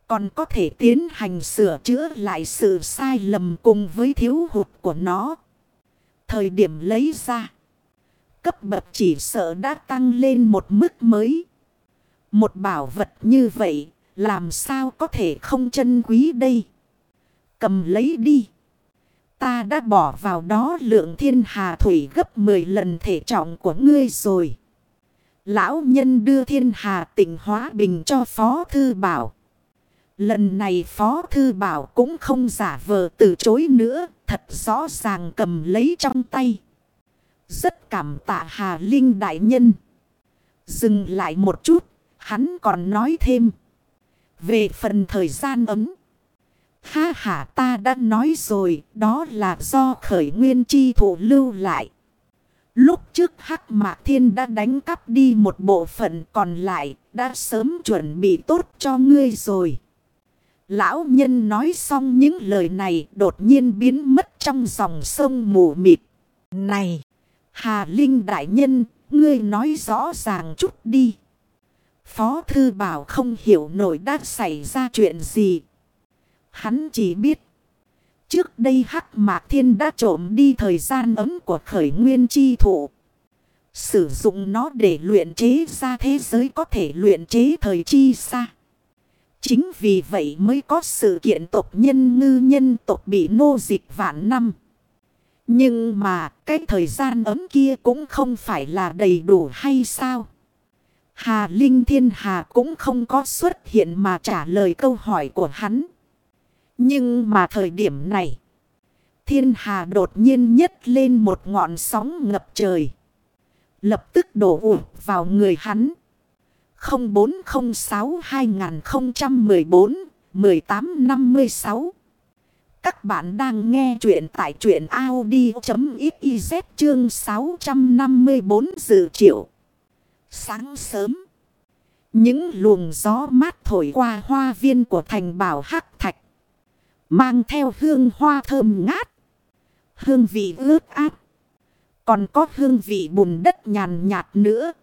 Còn có thể tiến hành sửa chữa lại sự sai lầm cùng với thiếu hụt của nó. Thời điểm lấy ra. Cấp bậc chỉ sợ đã tăng lên một mức mới. Một bảo vật như vậy. Làm sao có thể không chân quý đây. Cầm lấy đi. Ta đã bỏ vào đó lượng thiên hà thủy gấp 10 lần thể trọng của ngươi rồi. Lão nhân đưa thiên hà tỉnh hóa bình cho Phó Thư Bảo. Lần này Phó Thư Bảo cũng không giả vờ từ chối nữa, thật rõ ràng cầm lấy trong tay. Rất cảm tạ Hà Linh Đại Nhân. Dừng lại một chút, hắn còn nói thêm. Về phần thời gian ấm. Ha ha ta đã nói rồi, đó là do khởi nguyên chi thủ lưu lại. Lúc trước Hắc Mạc Thiên đã đánh cắp đi một bộ phận còn lại, đã sớm chuẩn bị tốt cho ngươi rồi. Lão nhân nói xong những lời này đột nhiên biến mất trong dòng sông mù mịt. Này, Hà Linh Đại Nhân, ngươi nói rõ ràng chút đi. Phó Thư Bảo không hiểu nổi đã xảy ra chuyện gì. Hắn chỉ biết. Trước đây Hắc Mạc Thiên đã trộm đi thời gian ấm của khởi nguyên chi thụ. Sử dụng nó để luyện chế ra thế giới có thể luyện chế thời chi xa. Chính vì vậy mới có sự kiện tộc nhân ngư nhân tộc bị nô dịch vạn năm. Nhưng mà, cái thời gian ấm kia cũng không phải là đầy đủ hay sao? Hà Linh Thiên Hà cũng không có xuất hiện mà trả lời câu hỏi của hắn. Nhưng mà thời điểm này, Thiên Hà đột nhiên nhất lên một ngọn sóng ngập trời. Lập tức đổ ụt vào người hắn. 0406-2014-1856 Các bạn đang nghe chuyện tại chuyện Audi.xyz chương 654 dự triệu. Sáng sớm, những luồng gió mát thổi qua hoa viên của thành bảo Hắc Thạch. Mang theo hương hoa thơm ngát. Hương vị ướt át. Còn có hương vị bùn đất nhàn nhạt nữa.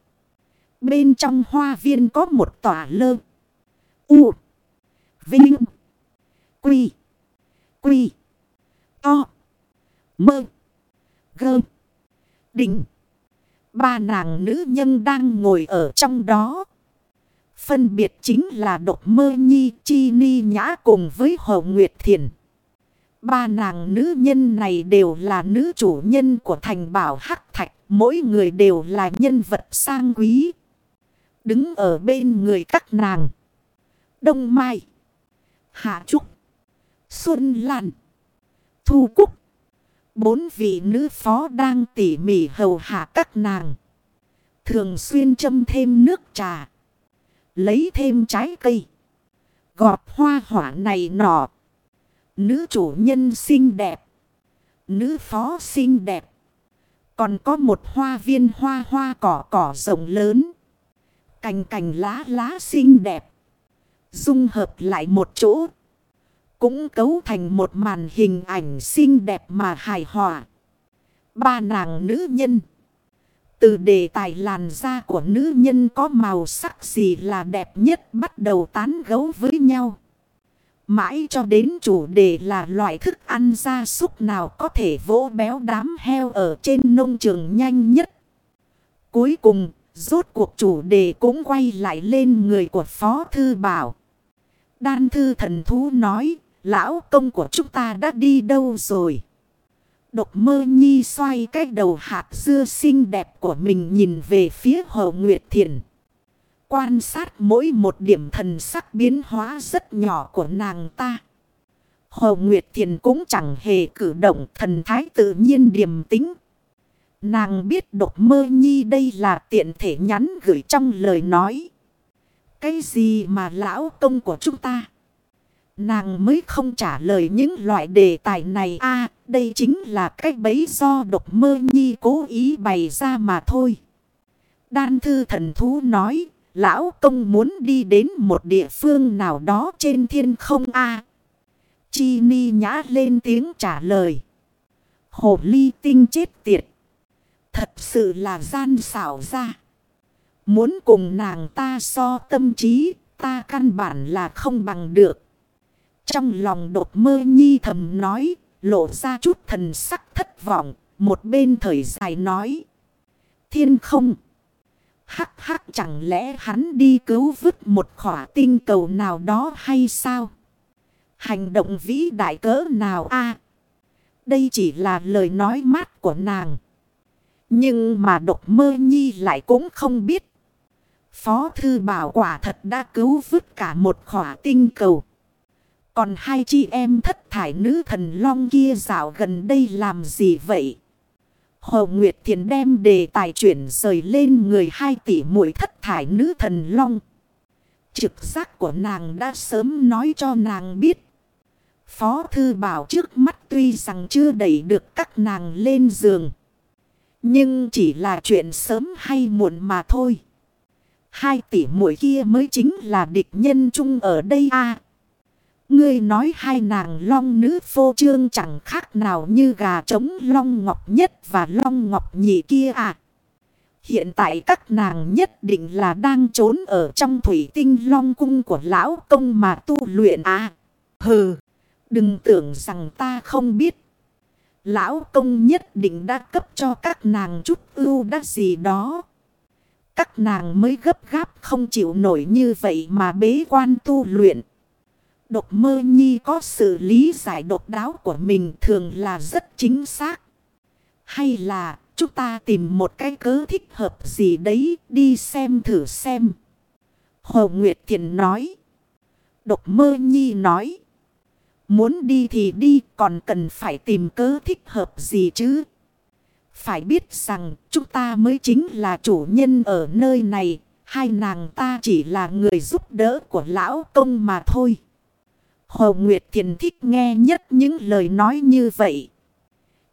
Bên trong hoa viên có một tòa lơ. U. Vinh. Quy. Quy. To. Mơ. Gơ. đỉnh. Ba nàng nữ nhân đang ngồi ở trong đó. Phân biệt chính là độc mơ nhi, chi ni nhã cùng với Hồ Nguyệt Thiền. Ba nàng nữ nhân này đều là nữ chủ nhân của thành bảo Hắc Thạch. Mỗi người đều là nhân vật sang quý. Đứng ở bên người các nàng. Đông Mai. Hạ Trúc. Xuân Lan. Thu Cúc. Bốn vị nữ phó đang tỉ mỉ hầu hạ các nàng. Thường xuyên châm thêm nước trà. Lấy thêm trái cây. Gọt hoa hỏa này nọ. Nữ chủ nhân xinh đẹp. Nữ phó xinh đẹp. Còn có một hoa viên hoa hoa cỏ cỏ rộng lớn. Cành cành lá lá xinh đẹp. Dung hợp lại một chỗ. Cũng cấu thành một màn hình ảnh xinh đẹp mà hài hòa. Ba nàng nữ nhân. Từ đề tài làn da của nữ nhân có màu sắc gì là đẹp nhất bắt đầu tán gấu với nhau. Mãi cho đến chủ đề là loại thức ăn gia súc nào có thể vỗ béo đám heo ở trên nông trường nhanh nhất. Cuối cùng, rốt cuộc chủ đề cũng quay lại lên người của Phó Thư Bảo. Đan Thư Thần Thú nói, lão công của chúng ta đã đi đâu rồi? Độc mơ nhi xoay cái đầu hạt dưa xinh đẹp của mình nhìn về phía Hồ Nguyệt Thiền. Quan sát mỗi một điểm thần sắc biến hóa rất nhỏ của nàng ta. Hồ Nguyệt Thiền cũng chẳng hề cử động thần thái tự nhiên điềm tính. Nàng biết độc mơ nhi đây là tiện thể nhắn gửi trong lời nói. Cái gì mà lão công của chúng ta? Nàng mới không trả lời những loại đề tài này a đây chính là cái bấy do độc mơ nhi cố ý bày ra mà thôi. Đan thư thần thú nói, lão công muốn đi đến một địa phương nào đó trên thiên không a Chi ni nhã lên tiếng trả lời. Hồ ly tinh chết tiệt. Thật sự là gian xảo ra. Muốn cùng nàng ta so tâm trí, ta căn bản là không bằng được. Trong lòng đột mơ nhi thầm nói, lộ ra chút thần sắc thất vọng, một bên thời dài nói. Thiên không. Hắc hắc chẳng lẽ hắn đi cứu vứt một khỏa tinh cầu nào đó hay sao? Hành động vĩ đại cỡ nào a Đây chỉ là lời nói mát của nàng. Nhưng mà độc mơ nhi lại cũng không biết. Phó thư bảo quả thật đã cứu vứt cả một khỏa tinh cầu. Còn hai chị em thất thải nữ thần long kia dạo gần đây làm gì vậy? Hồ Nguyệt Thiền đem đề tài chuyển rời lên người hai tỷ muội thất thải nữ thần long. Trực giác của nàng đã sớm nói cho nàng biết. Phó Thư Bảo trước mắt tuy rằng chưa đẩy được các nàng lên giường. Nhưng chỉ là chuyện sớm hay muộn mà thôi. Hai tỷ muội kia mới chính là địch nhân chung ở đây a Ngươi nói hai nàng long nữ phô trương chẳng khác nào như gà trống long ngọc nhất và long ngọc nhị kia à. Hiện tại các nàng nhất định là đang trốn ở trong thủy tinh long cung của lão công mà tu luyện à. Hừ, đừng tưởng rằng ta không biết. Lão công nhất định đã cấp cho các nàng chút ưu đắc gì đó. Các nàng mới gấp gáp không chịu nổi như vậy mà bế quan tu luyện. Độc mơ nhi có sự lý giải độc đáo của mình thường là rất chính xác. Hay là, chúng ta tìm một cái cớ thích hợp gì đấy, đi xem thử xem. Hồ Nguyệt Thiền nói. Độc mơ nhi nói. Muốn đi thì đi, còn cần phải tìm cớ thích hợp gì chứ. Phải biết rằng, chúng ta mới chính là chủ nhân ở nơi này. Hai nàng ta chỉ là người giúp đỡ của lão công mà thôi. Hồ Nguyệt Thiền thích nghe nhất những lời nói như vậy.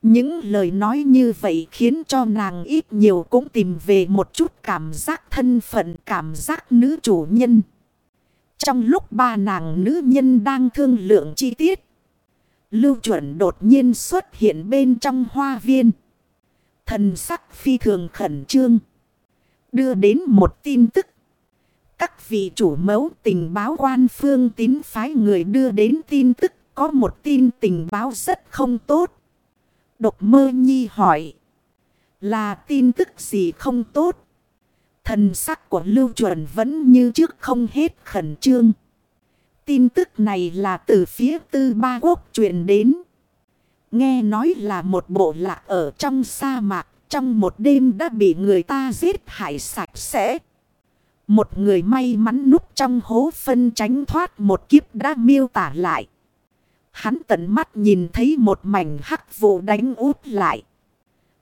Những lời nói như vậy khiến cho nàng ít nhiều cũng tìm về một chút cảm giác thân phận, cảm giác nữ chủ nhân. Trong lúc ba nàng nữ nhân đang thương lượng chi tiết. Lưu chuẩn đột nhiên xuất hiện bên trong hoa viên. Thần sắc phi thường khẩn trương. Đưa đến một tin tức. Các vị chủ mẫu tình báo quan phương tín phái người đưa đến tin tức, có một tin tình báo rất không tốt. Độc mơ nhi hỏi. Là tin tức gì không tốt? Thần sắc của lưu chuẩn vẫn như trước không hết khẩn trương. Tin tức này là từ phía tư ba quốc truyền đến. Nghe nói là một bộ lạc ở trong sa mạc, trong một đêm đã bị người ta giết hại sạch sẽ. Một người may mắn núp trong hố phân tránh thoát một kiếp đã miêu tả lại. Hắn tận mắt nhìn thấy một mảnh hắc vụ đánh út lại.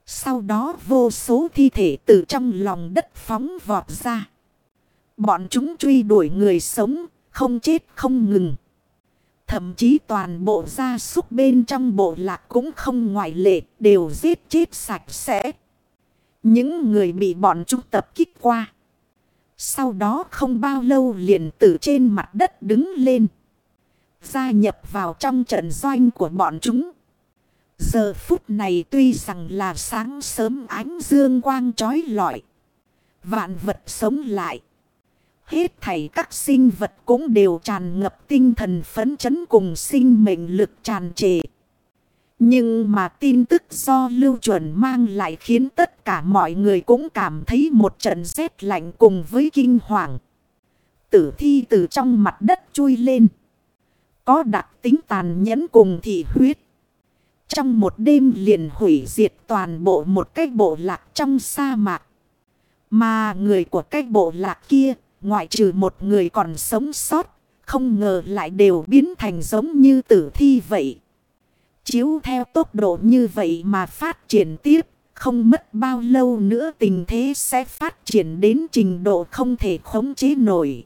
Sau đó vô số thi thể từ trong lòng đất phóng vọt ra. Bọn chúng truy đuổi người sống, không chết không ngừng. Thậm chí toàn bộ gia súc bên trong bộ lạc cũng không ngoại lệ, đều giết chết sạch sẽ. Những người bị bọn chúng tập kích qua. Sau đó không bao lâu liền từ trên mặt đất đứng lên. Gia nhập vào trong trận doanh của bọn chúng. Giờ phút này tuy rằng là sáng sớm ánh dương quang trói lọi. Vạn vật sống lại. Hết thảy các sinh vật cũng đều tràn ngập tinh thần phấn chấn cùng sinh mệnh lực tràn trề. Nhưng mà tin tức do lưu chuẩn mang lại khiến tất cả mọi người cũng cảm thấy một trận rét lạnh cùng với kinh hoàng. Tử thi từ trong mặt đất chui lên. Có đặc tính tàn nhẫn cùng thị huyết. Trong một đêm liền hủy diệt toàn bộ một cái bộ lạc trong sa mạc. Mà người của cái bộ lạc kia, ngoại trừ một người còn sống sót, không ngờ lại đều biến thành giống như tử thi vậy. Chiếu theo tốc độ như vậy mà phát triển tiếp, không mất bao lâu nữa tình thế sẽ phát triển đến trình độ không thể khống chế nổi.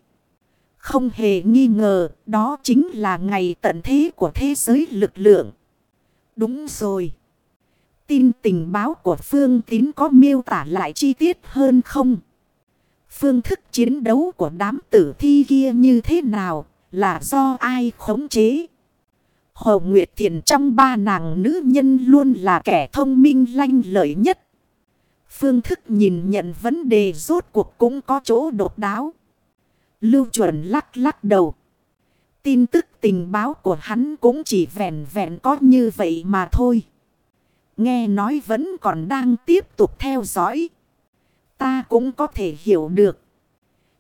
Không hề nghi ngờ, đó chính là ngày tận thế của thế giới lực lượng. Đúng rồi. Tin tình báo của Phương Tín có miêu tả lại chi tiết hơn không? Phương thức chiến đấu của đám tử thi kia như thế nào? Là do ai khống chế? Hồ Nguyệt Thiền trong ba nàng nữ nhân luôn là kẻ thông minh lanh lợi nhất. Phương thức nhìn nhận vấn đề rốt cuộc cũng có chỗ độc đáo. Lưu chuẩn lắc lắc đầu. Tin tức tình báo của hắn cũng chỉ vẹn vẹn có như vậy mà thôi. Nghe nói vẫn còn đang tiếp tục theo dõi. Ta cũng có thể hiểu được.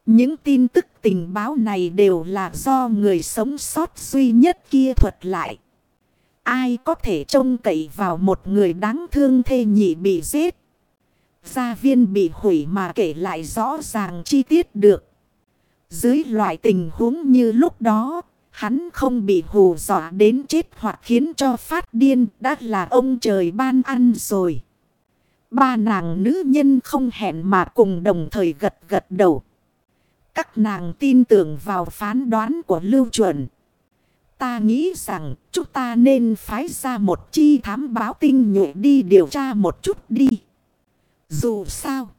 Những tin tức tình báo này đều là do người sống sót duy nhất kia thuật lại. Ai có thể trông cậy vào một người đáng thương thê nhị bị giết. Gia viên bị hủy mà kể lại rõ ràng chi tiết được. Dưới loại tình huống như lúc đó, hắn không bị hù dọa đến chết hoặc khiến cho phát điên đã là ông trời ban ăn rồi. Ba nàng nữ nhân không hẹn mà cùng đồng thời gật gật đầu. Các nàng tin tưởng vào phán đoán của Lưu Chuẩn. Ta nghĩ rằng chúng ta nên phái ra một chi thám báo tinh nhuệ đi điều tra một chút đi. Dù sao,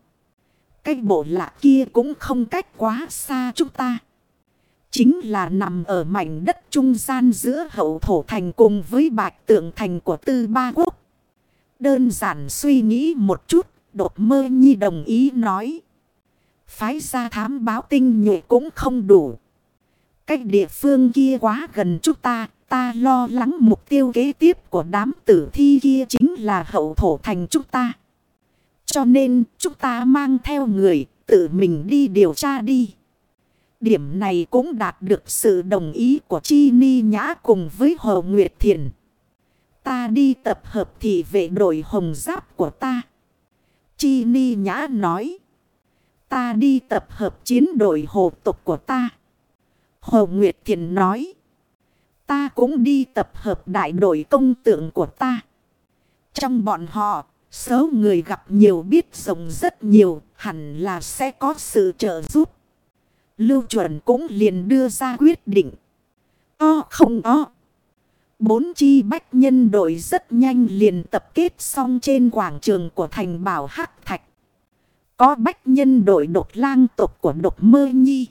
cái bộ lạ kia cũng không cách quá xa chúng ta. Chính là nằm ở mảnh đất trung gian giữa hậu thổ thành cùng với bạch tượng thành của tư ba quốc. Đơn giản suy nghĩ một chút, đột mơ nhi đồng ý nói. Phái ra thám báo tinh nhuệ cũng không đủ. Cách địa phương kia quá gần chúng ta, ta lo lắng mục tiêu kế tiếp của đám tử thi kia chính là hậu thổ thành chúng ta. Cho nên chúng ta mang theo người tự mình đi điều tra đi. Điểm này cũng đạt được sự đồng ý của Chi Ni Nhã cùng với Hồ Nguyệt Thiền. Ta đi tập hợp thị vệ đội hồng giáp của ta. Chi Ni Nhã nói. Ta đi tập hợp chiến đội hồ tục của ta. Hồ Nguyệt Thiện nói. Ta cũng đi tập hợp đại đội công tượng của ta. Trong bọn họ, số người gặp nhiều biết rộng rất nhiều, hẳn là sẽ có sự trợ giúp. Lưu chuẩn cũng liền đưa ra quyết định. O không o. Bốn chi bách nhân đội rất nhanh liền tập kết xong trên quảng trường của thành bảo Hắc Thạch. Có bách nhân đội đột lang tộc của đột mơ nhi.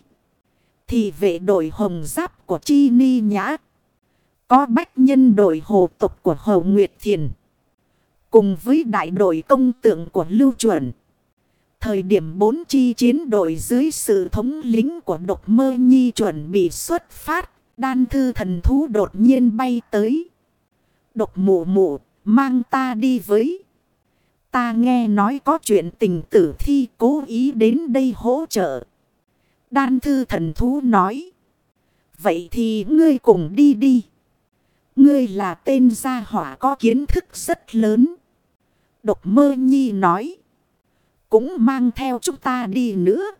Thì vệ đội hồng giáp của chi ni nhã. Có bách nhân đội hồ tộc của Hồ Nguyệt Thiền. Cùng với đại đội công tượng của Lưu Chuẩn. Thời điểm bốn chi chiến đội dưới sự thống lính của độc mơ nhi chuẩn bị xuất phát. Đan thư thần thú đột nhiên bay tới. Độc mụ mụ, mang ta đi với. Ta nghe nói có chuyện tình tử thi cố ý đến đây hỗ trợ. Đan thư thần thú nói. Vậy thì ngươi cùng đi đi. Ngươi là tên gia hỏa có kiến thức rất lớn. Độc mơ nhi nói. Cũng mang theo chúng ta đi nữa.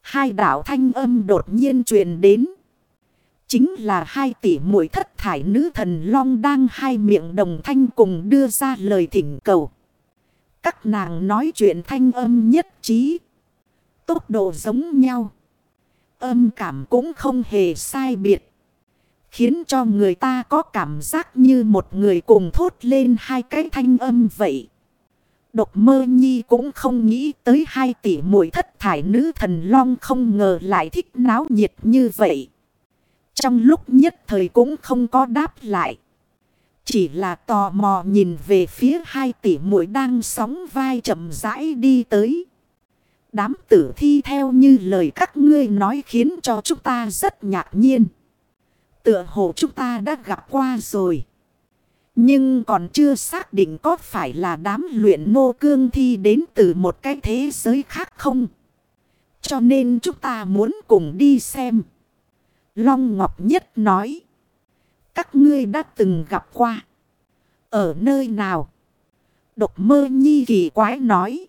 Hai đảo thanh âm đột nhiên truyền đến. Chính là hai tỷ muội thất thải nữ thần long đang hai miệng đồng thanh cùng đưa ra lời thỉnh cầu. Các nàng nói chuyện thanh âm nhất trí. Tốc độ giống nhau. Âm cảm cũng không hề sai biệt. Khiến cho người ta có cảm giác như một người cùng thốt lên hai cái thanh âm vậy. Độc mơ nhi cũng không nghĩ tới hai tỷ muội thất thải nữ thần long không ngờ lại thích náo nhiệt như vậy. Trong lúc nhất thời cũng không có đáp lại. Chỉ là tò mò nhìn về phía hai tỷ muội đang sóng vai chậm rãi đi tới. Đám tử thi theo như lời các ngươi nói khiến cho chúng ta rất ngạc nhiên. Tựa hồ chúng ta đã gặp qua rồi. Nhưng còn chưa xác định có phải là đám luyện nô cương thi đến từ một cái thế giới khác không? Cho nên chúng ta muốn cùng đi xem. Long Ngọc Nhất nói. Các ngươi đã từng gặp qua. Ở nơi nào? Độc mơ nhi kỳ quái nói.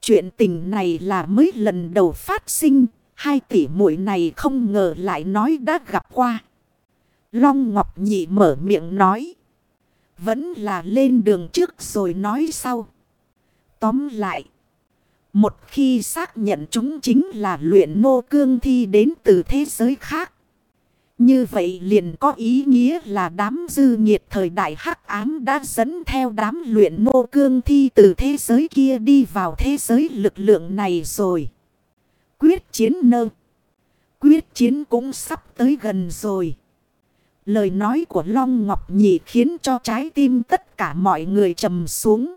Chuyện tình này là mới lần đầu phát sinh. Hai tỷ muội này không ngờ lại nói đã gặp qua. Long Ngọc Nhị mở miệng nói. Vẫn là lên đường trước rồi nói sau. Tóm lại. Một khi xác nhận chúng chính là luyện nô cương thi đến từ thế giới khác. Như vậy liền có ý nghĩa là đám dư nhiệt thời đại hắc ám đã dẫn theo đám luyện nô cương thi từ thế giới kia đi vào thế giới lực lượng này rồi. Quyết chiến nơ. Quyết chiến cũng sắp tới gần rồi. Lời nói của Long Ngọc Nhị khiến cho trái tim tất cả mọi người trầm xuống.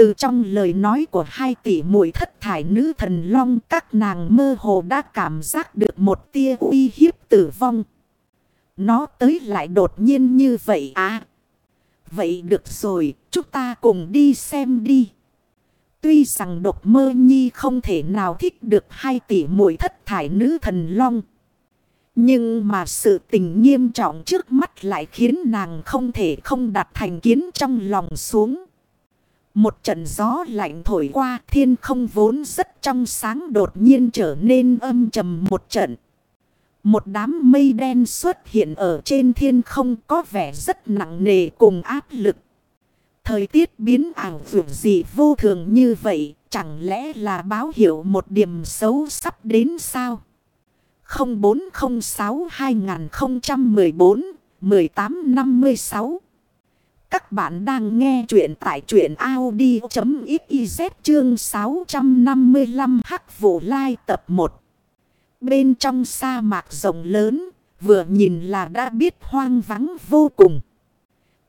Từ trong lời nói của hai tỷ muội thất thải nữ thần long các nàng mơ hồ đã cảm giác được một tia uy hiếp tử vong. Nó tới lại đột nhiên như vậy à. Vậy được rồi, chúng ta cùng đi xem đi. Tuy rằng độc mơ nhi không thể nào thích được hai tỷ muội thất thải nữ thần long. Nhưng mà sự tình nghiêm trọng trước mắt lại khiến nàng không thể không đặt thành kiến trong lòng xuống. Một trận gió lạnh thổi qua thiên không vốn rất trong sáng đột nhiên trở nên âm trầm một trận. Một đám mây đen xuất hiện ở trên thiên không có vẻ rất nặng nề cùng áp lực. Thời tiết biến ảo vượt gì vô thường như vậy, chẳng lẽ là báo hiệu một điểm xấu sắp đến sao? 0406-2014-1856 các bạn đang nghe chuyện tại truyện Audi.xyz chương 655 hắc vụ lai tập 1. Bên trong sa mạc rộng lớn, vừa nhìn là đã biết hoang vắng vô cùng.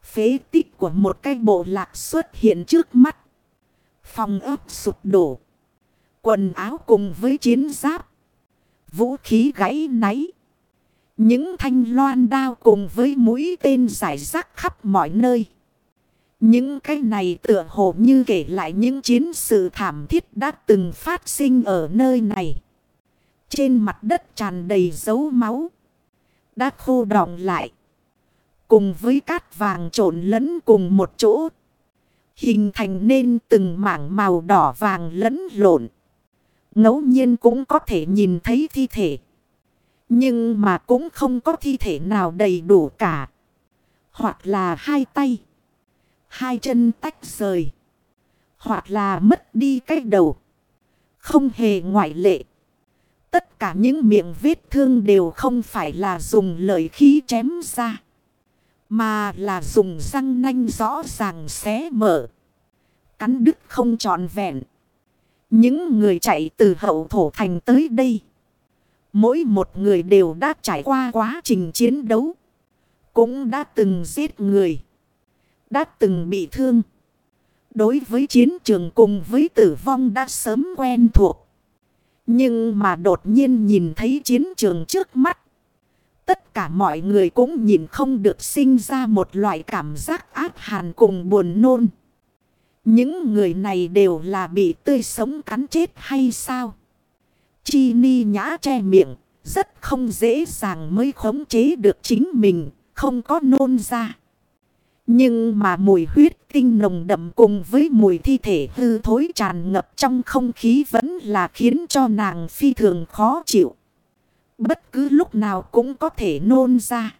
Phế tích của một cái bộ lạc xuất hiện trước mắt. Phòng ấp sụp đổ. Quần áo cùng với chiến giáp. Vũ khí gãy náy. Những thanh loan đao cùng với mũi tên giải rác khắp mọi nơi. Những cái này tựa hồ như kể lại những chiến sự thảm thiết đã từng phát sinh ở nơi này. Trên mặt đất tràn đầy dấu máu. Đã khô đọng lại. Cùng với cát vàng trộn lẫn cùng một chỗ. Hình thành nên từng mảng màu đỏ vàng lẫn lộn. ngẫu nhiên cũng có thể nhìn thấy thi thể. Nhưng mà cũng không có thi thể nào đầy đủ cả. Hoặc là hai tay. Hai chân tách rời. Hoặc là mất đi cái đầu. Không hề ngoại lệ. Tất cả những miệng vết thương đều không phải là dùng lợi khí chém ra. Mà là dùng răng nanh rõ ràng xé mở. Cắn đứt không trọn vẹn. Những người chạy từ hậu thổ thành tới đây. Mỗi một người đều đã trải qua quá trình chiến đấu. Cũng đã từng giết người. Đã từng bị thương. Đối với chiến trường cùng với tử vong đã sớm quen thuộc. Nhưng mà đột nhiên nhìn thấy chiến trường trước mắt. Tất cả mọi người cũng nhìn không được sinh ra một loại cảm giác ác hàn cùng buồn nôn. Những người này đều là bị tươi sống cắn chết hay sao? Chi ni nhã che miệng, rất không dễ dàng mới khống chế được chính mình, không có nôn ra. Nhưng mà mùi huyết tinh nồng đậm cùng với mùi thi thể hư thối tràn ngập trong không khí vẫn là khiến cho nàng phi thường khó chịu. Bất cứ lúc nào cũng có thể nôn ra.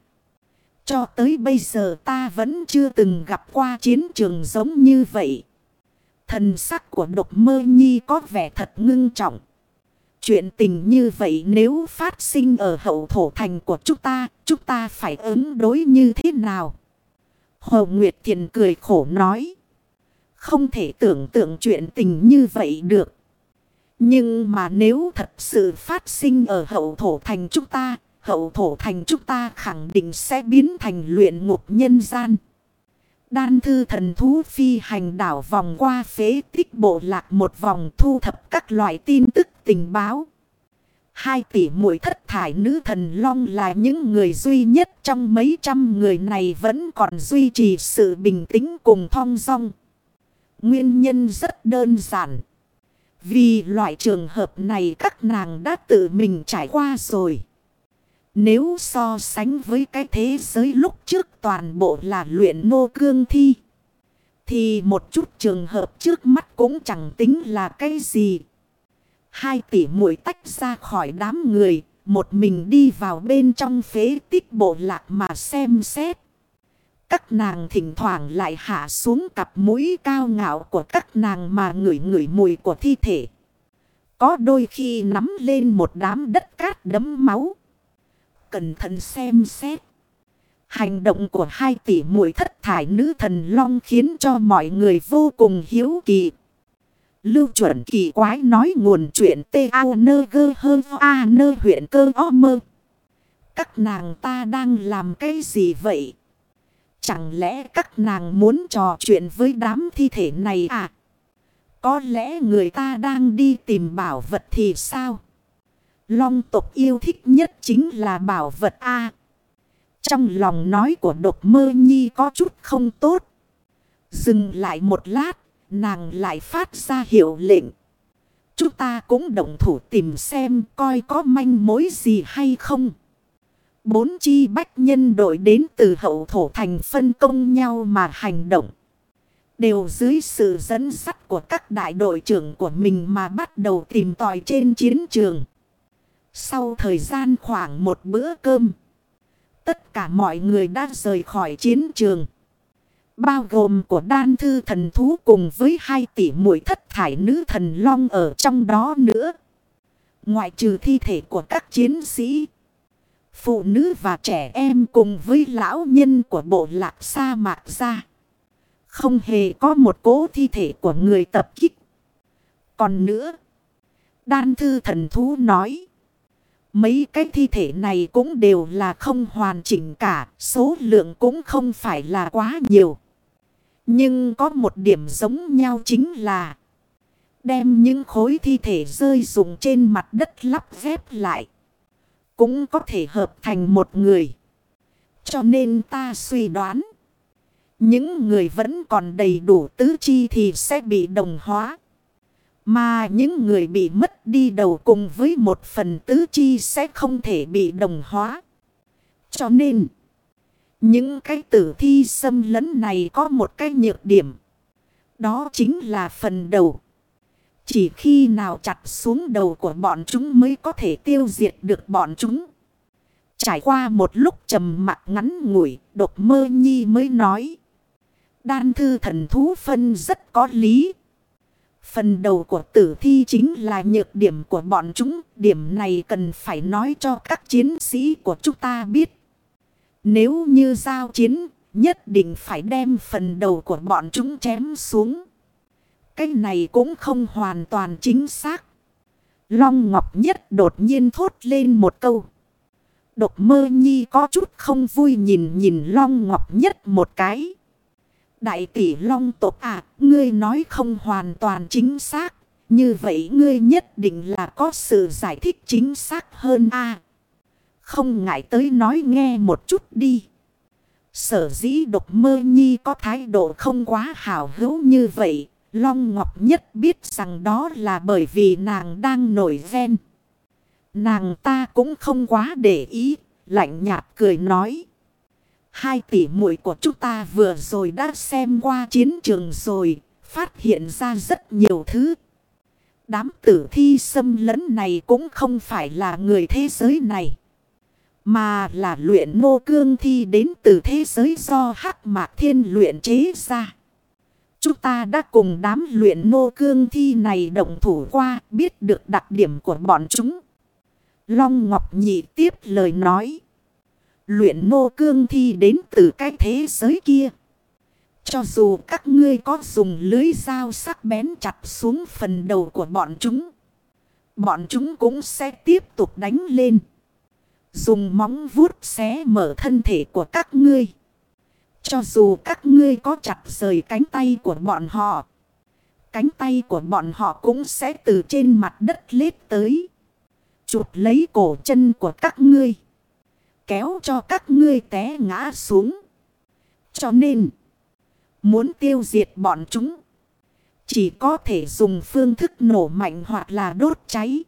Cho tới bây giờ ta vẫn chưa từng gặp qua chiến trường giống như vậy. Thần sắc của độc mơ nhi có vẻ thật ngưng trọng. Chuyện tình như vậy nếu phát sinh ở hậu thổ thành của chúng ta, chúng ta phải ứng đối như thế nào? Hồ Nguyệt Thiền cười khổ nói. Không thể tưởng tượng chuyện tình như vậy được. Nhưng mà nếu thật sự phát sinh ở hậu thổ thành chúng ta, hậu thổ thành chúng ta khẳng định sẽ biến thành luyện ngục nhân gian. Đan thư thần thú phi hành đảo vòng qua phế tích bộ lạc một vòng thu thập các loại tin tức tình báo. Hai tỷ muội thất thải nữ thần long là những người duy nhất trong mấy trăm người này vẫn còn duy trì sự bình tĩnh cùng thong dong. Nguyên nhân rất đơn giản. Vì loại trường hợp này các nàng đã tự mình trải qua rồi. Nếu so sánh với cái thế giới lúc trước toàn bộ là luyện nô cương thi. Thì một chút trường hợp trước mắt cũng chẳng tính là cái gì. Hai tỷ muội tách ra khỏi đám người. Một mình đi vào bên trong phế tích bộ lạc mà xem xét. Các nàng thỉnh thoảng lại hạ xuống cặp mũi cao ngạo của các nàng mà ngửi ngửi mùi của thi thể. Có đôi khi nắm lên một đám đất cát đấm máu. Cẩn thận xem xét. Hành động của hai tỷ muội thất thải nữ thần long khiến cho mọi người vô cùng hiếu kỳ. Lưu chuẩn kỳ quái nói nguồn chuyện tê ao nơ gơ hơ a nơ huyện cơ o mơ. Các nàng ta đang làm cái gì vậy? Chẳng lẽ các nàng muốn trò chuyện với đám thi thể này à? Có lẽ người ta đang đi tìm bảo vật thì sao? Long tộc yêu thích nhất chính là bảo vật A. Trong lòng nói của độc mơ nhi có chút không tốt. Dừng lại một lát, nàng lại phát ra hiệu lệnh. Chúng ta cũng động thủ tìm xem coi có manh mối gì hay không. Bốn chi bách nhân đội đến từ hậu thổ thành phân công nhau mà hành động. Đều dưới sự dẫn dắt của các đại đội trưởng của mình mà bắt đầu tìm tòi trên chiến trường. Sau thời gian khoảng một bữa cơm. Tất cả mọi người đã rời khỏi chiến trường. Bao gồm của đan thư thần thú cùng với hai tỷ mũi thất thải nữ thần long ở trong đó nữa. Ngoại trừ thi thể của các chiến sĩ. Phụ nữ và trẻ em cùng với lão nhân của bộ lạc sa mạc ra. Không hề có một cố thi thể của người tập kích. Còn nữa. Đan thư thần thú nói. Mấy cái thi thể này cũng đều là không hoàn chỉnh cả. Số lượng cũng không phải là quá nhiều. Nhưng có một điểm giống nhau chính là. Đem những khối thi thể rơi rụng trên mặt đất lắp ghép lại. Cũng có thể hợp thành một người. Cho nên ta suy đoán. Những người vẫn còn đầy đủ tứ chi thì sẽ bị đồng hóa. Mà những người bị mất đi đầu cùng với một phần tứ chi sẽ không thể bị đồng hóa. Cho nên, những cái tử thi xâm lấn này có một cái nhược điểm. Đó chính là phần đầu. Chỉ khi nào chặt xuống đầu của bọn chúng mới có thể tiêu diệt được bọn chúng. Trải qua một lúc trầm mặc ngắn ngủi, đột mơ nhi mới nói. Đan thư thần thú phân rất có lý. Phần đầu của tử thi chính là nhược điểm của bọn chúng. Điểm này cần phải nói cho các chiến sĩ của chúng ta biết. Nếu như giao chiến, nhất định phải đem phần đầu của bọn chúng chém xuống. Cái này cũng không hoàn toàn chính xác. Long Ngọc Nhất đột nhiên thốt lên một câu. Độc mơ nhi có chút không vui nhìn nhìn Long Ngọc Nhất một cái. Đại tỷ long tộc à, ngươi nói không hoàn toàn chính xác. Như vậy ngươi nhất định là có sự giải thích chính xác hơn a không ngại tới nói nghe một chút đi. Sở dĩ độc mơ nhi có thái độ không quá hào hữu như vậy. Long Ngọc Nhất biết rằng đó là bởi vì nàng đang nổi ven. Nàng ta cũng không quá để ý, lạnh nhạt cười nói. Hai tỷ muội của chúng ta vừa rồi đã xem qua chiến trường rồi, phát hiện ra rất nhiều thứ. Đám tử thi xâm lấn này cũng không phải là người thế giới này. Mà là luyện nô cương thi đến từ thế giới do hắc mạc thiên luyện chế ra. Chúng ta đã cùng đám luyện nô cương thi này động thủ qua, biết được đặc điểm của bọn chúng. Long Ngọc Nhị tiếp lời nói. Luyện nô cương thi đến từ cái thế giới kia. Cho dù các ngươi có dùng lưới dao sắc bén chặt xuống phần đầu của bọn chúng. Bọn chúng cũng sẽ tiếp tục đánh lên. Dùng móng vuốt xé mở thân thể của các ngươi. Cho dù các ngươi có chặt rời cánh tay của bọn họ. Cánh tay của bọn họ cũng sẽ từ trên mặt đất lết tới. Chụp lấy cổ chân của các ngươi kéo cho các ngươi té ngã xuống. Cho nên, muốn tiêu diệt bọn chúng, chỉ có thể dùng phương thức nổ mạnh hoặc là đốt cháy.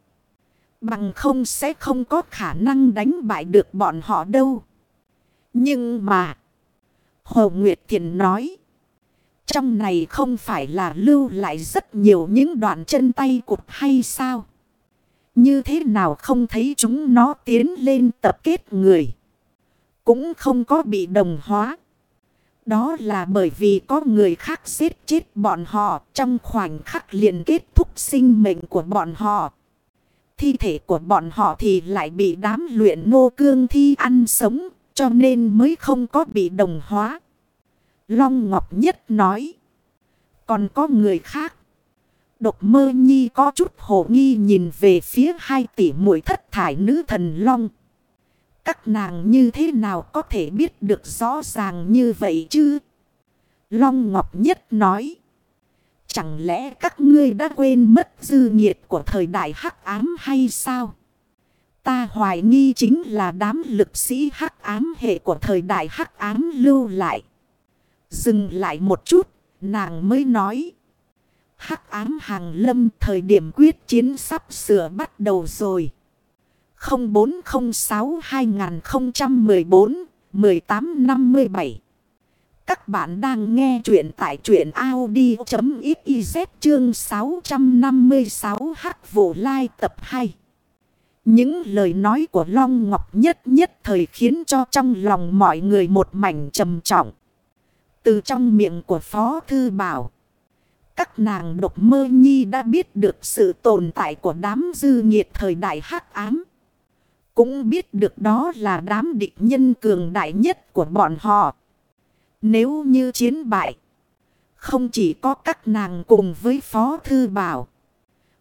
Bằng không sẽ không có khả năng đánh bại được bọn họ đâu. Nhưng mà, Hồ Nguyệt Thiền nói, trong này không phải là lưu lại rất nhiều những đoạn chân tay cụt hay sao? Như thế nào không thấy chúng nó tiến lên tập kết người. Cũng không có bị đồng hóa. Đó là bởi vì có người khác giết chết bọn họ trong khoảnh khắc liền kết thúc sinh mệnh của bọn họ. Thi thể của bọn họ thì lại bị đám luyện nô cương thi ăn sống, cho nên mới không có bị đồng hóa. Long Ngọc Nhất nói. Còn có người khác. Độc mơ nhi có chút hồ nghi nhìn về phía hai tỷ muội thất thải nữ thần Long. Các nàng như thế nào có thể biết được rõ ràng như vậy chứ? Long Ngọc Nhất nói. Chẳng lẽ các ngươi đã quên mất dư nhiệt của thời đại hắc ám hay sao? Ta hoài nghi chính là đám lực sĩ hắc ám hệ của thời đại hắc ám lưu lại. Dừng lại một chút, nàng mới nói. Hắc ám hàng lâm thời điểm quyết chiến sắp sửa bắt đầu rồi. 0406-2014-1857 các bạn đang nghe chuyện tại truyện Audi.xyz chương 656 Hắc Vụ Lai tập 2. Những lời nói của Long Ngọc nhất nhất thời khiến cho trong lòng mọi người một mảnh trầm trọng. Từ trong miệng của Phó Thư Bảo. Các nàng độc mơ nhi đã biết được sự tồn tại của đám dư nhiệt thời đại hắc ám. Cũng biết được đó là đám địch nhân cường đại nhất của bọn họ. Nếu như chiến bại. Không chỉ có các nàng cùng với Phó Thư Bảo.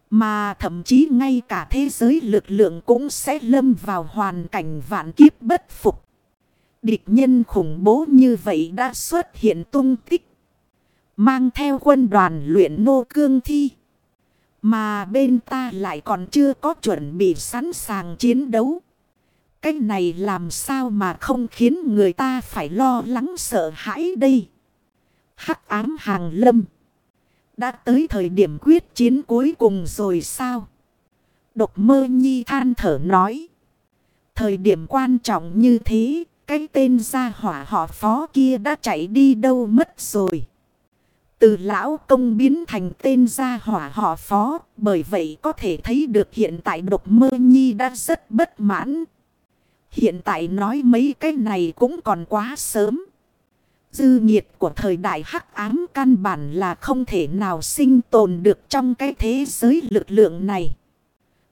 Mà thậm chí ngay cả thế giới lực lượng cũng sẽ lâm vào hoàn cảnh vạn kiếp bất phục. Địch nhân khủng bố như vậy đã xuất hiện tung tích. Mang theo quân đoàn luyện nô cương thi. Mà bên ta lại còn chưa có chuẩn bị sẵn sàng chiến đấu. Cái này làm sao mà không khiến người ta phải lo lắng sợ hãi đây. Hắc ám hàng lâm. Đã tới thời điểm quyết chiến cuối cùng rồi sao? Độc mơ nhi than thở nói. Thời điểm quan trọng như thế, cái tên gia hỏa họ phó kia đã chạy đi đâu mất rồi. Từ lão công biến thành tên gia hỏa họ phó, bởi vậy có thể thấy được hiện tại độc mơ nhi đã rất bất mãn. Hiện tại nói mấy cái này cũng còn quá sớm. Dư nhiệt của thời đại hắc ám căn bản là không thể nào sinh tồn được trong cái thế giới lực lượng này.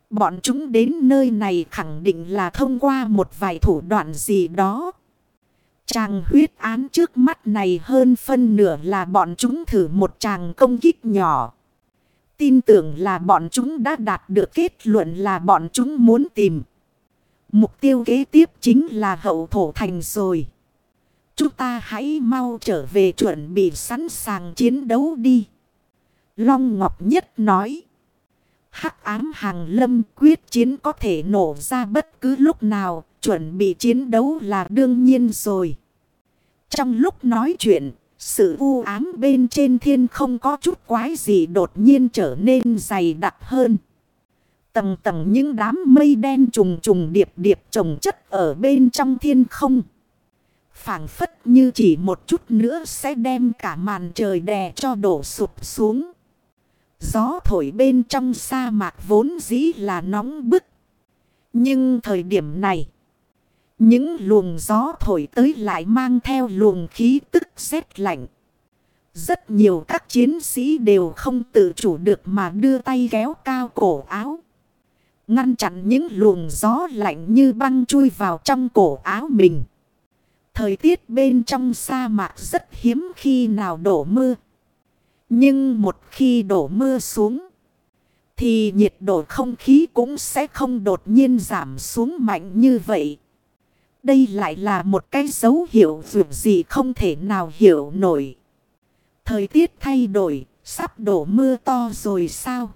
Bọn chúng đến nơi này khẳng định là thông qua một vài thủ đoạn gì đó. Chàng huyết án trước mắt này hơn phân nửa là bọn chúng thử một chàng công kích nhỏ. Tin tưởng là bọn chúng đã đạt được kết luận là bọn chúng muốn tìm. Mục tiêu kế tiếp chính là hậu thổ thành rồi. Chúng ta hãy mau trở về chuẩn bị sẵn sàng chiến đấu đi. Long Ngọc Nhất nói. Hắc ám hàng lâm quyết chiến có thể nổ ra bất cứ lúc nào. Chuẩn bị chiến đấu là đương nhiên rồi. Trong lúc nói chuyện, sự u ám bên trên thiên không có chút quái gì đột nhiên trở nên dày đặc hơn. Tầng tầng những đám mây đen trùng trùng điệp điệp trồng chất ở bên trong thiên không. phảng phất như chỉ một chút nữa sẽ đem cả màn trời đè cho đổ sụp xuống. Gió thổi bên trong sa mạc vốn dĩ là nóng bức. Nhưng thời điểm này, những luồng gió thổi tới lại mang theo luồng khí tức rét lạnh. Rất nhiều các chiến sĩ đều không tự chủ được mà đưa tay kéo cao cổ áo. Ngăn chặn những luồng gió lạnh như băng chui vào trong cổ áo mình. Thời tiết bên trong sa mạc rất hiếm khi nào đổ mưa. Nhưng một khi đổ mưa xuống. Thì nhiệt độ không khí cũng sẽ không đột nhiên giảm xuống mạnh như vậy. Đây lại là một cái dấu hiệu dù gì không thể nào hiểu nổi. Thời tiết thay đổi, sắp đổ mưa to rồi sao?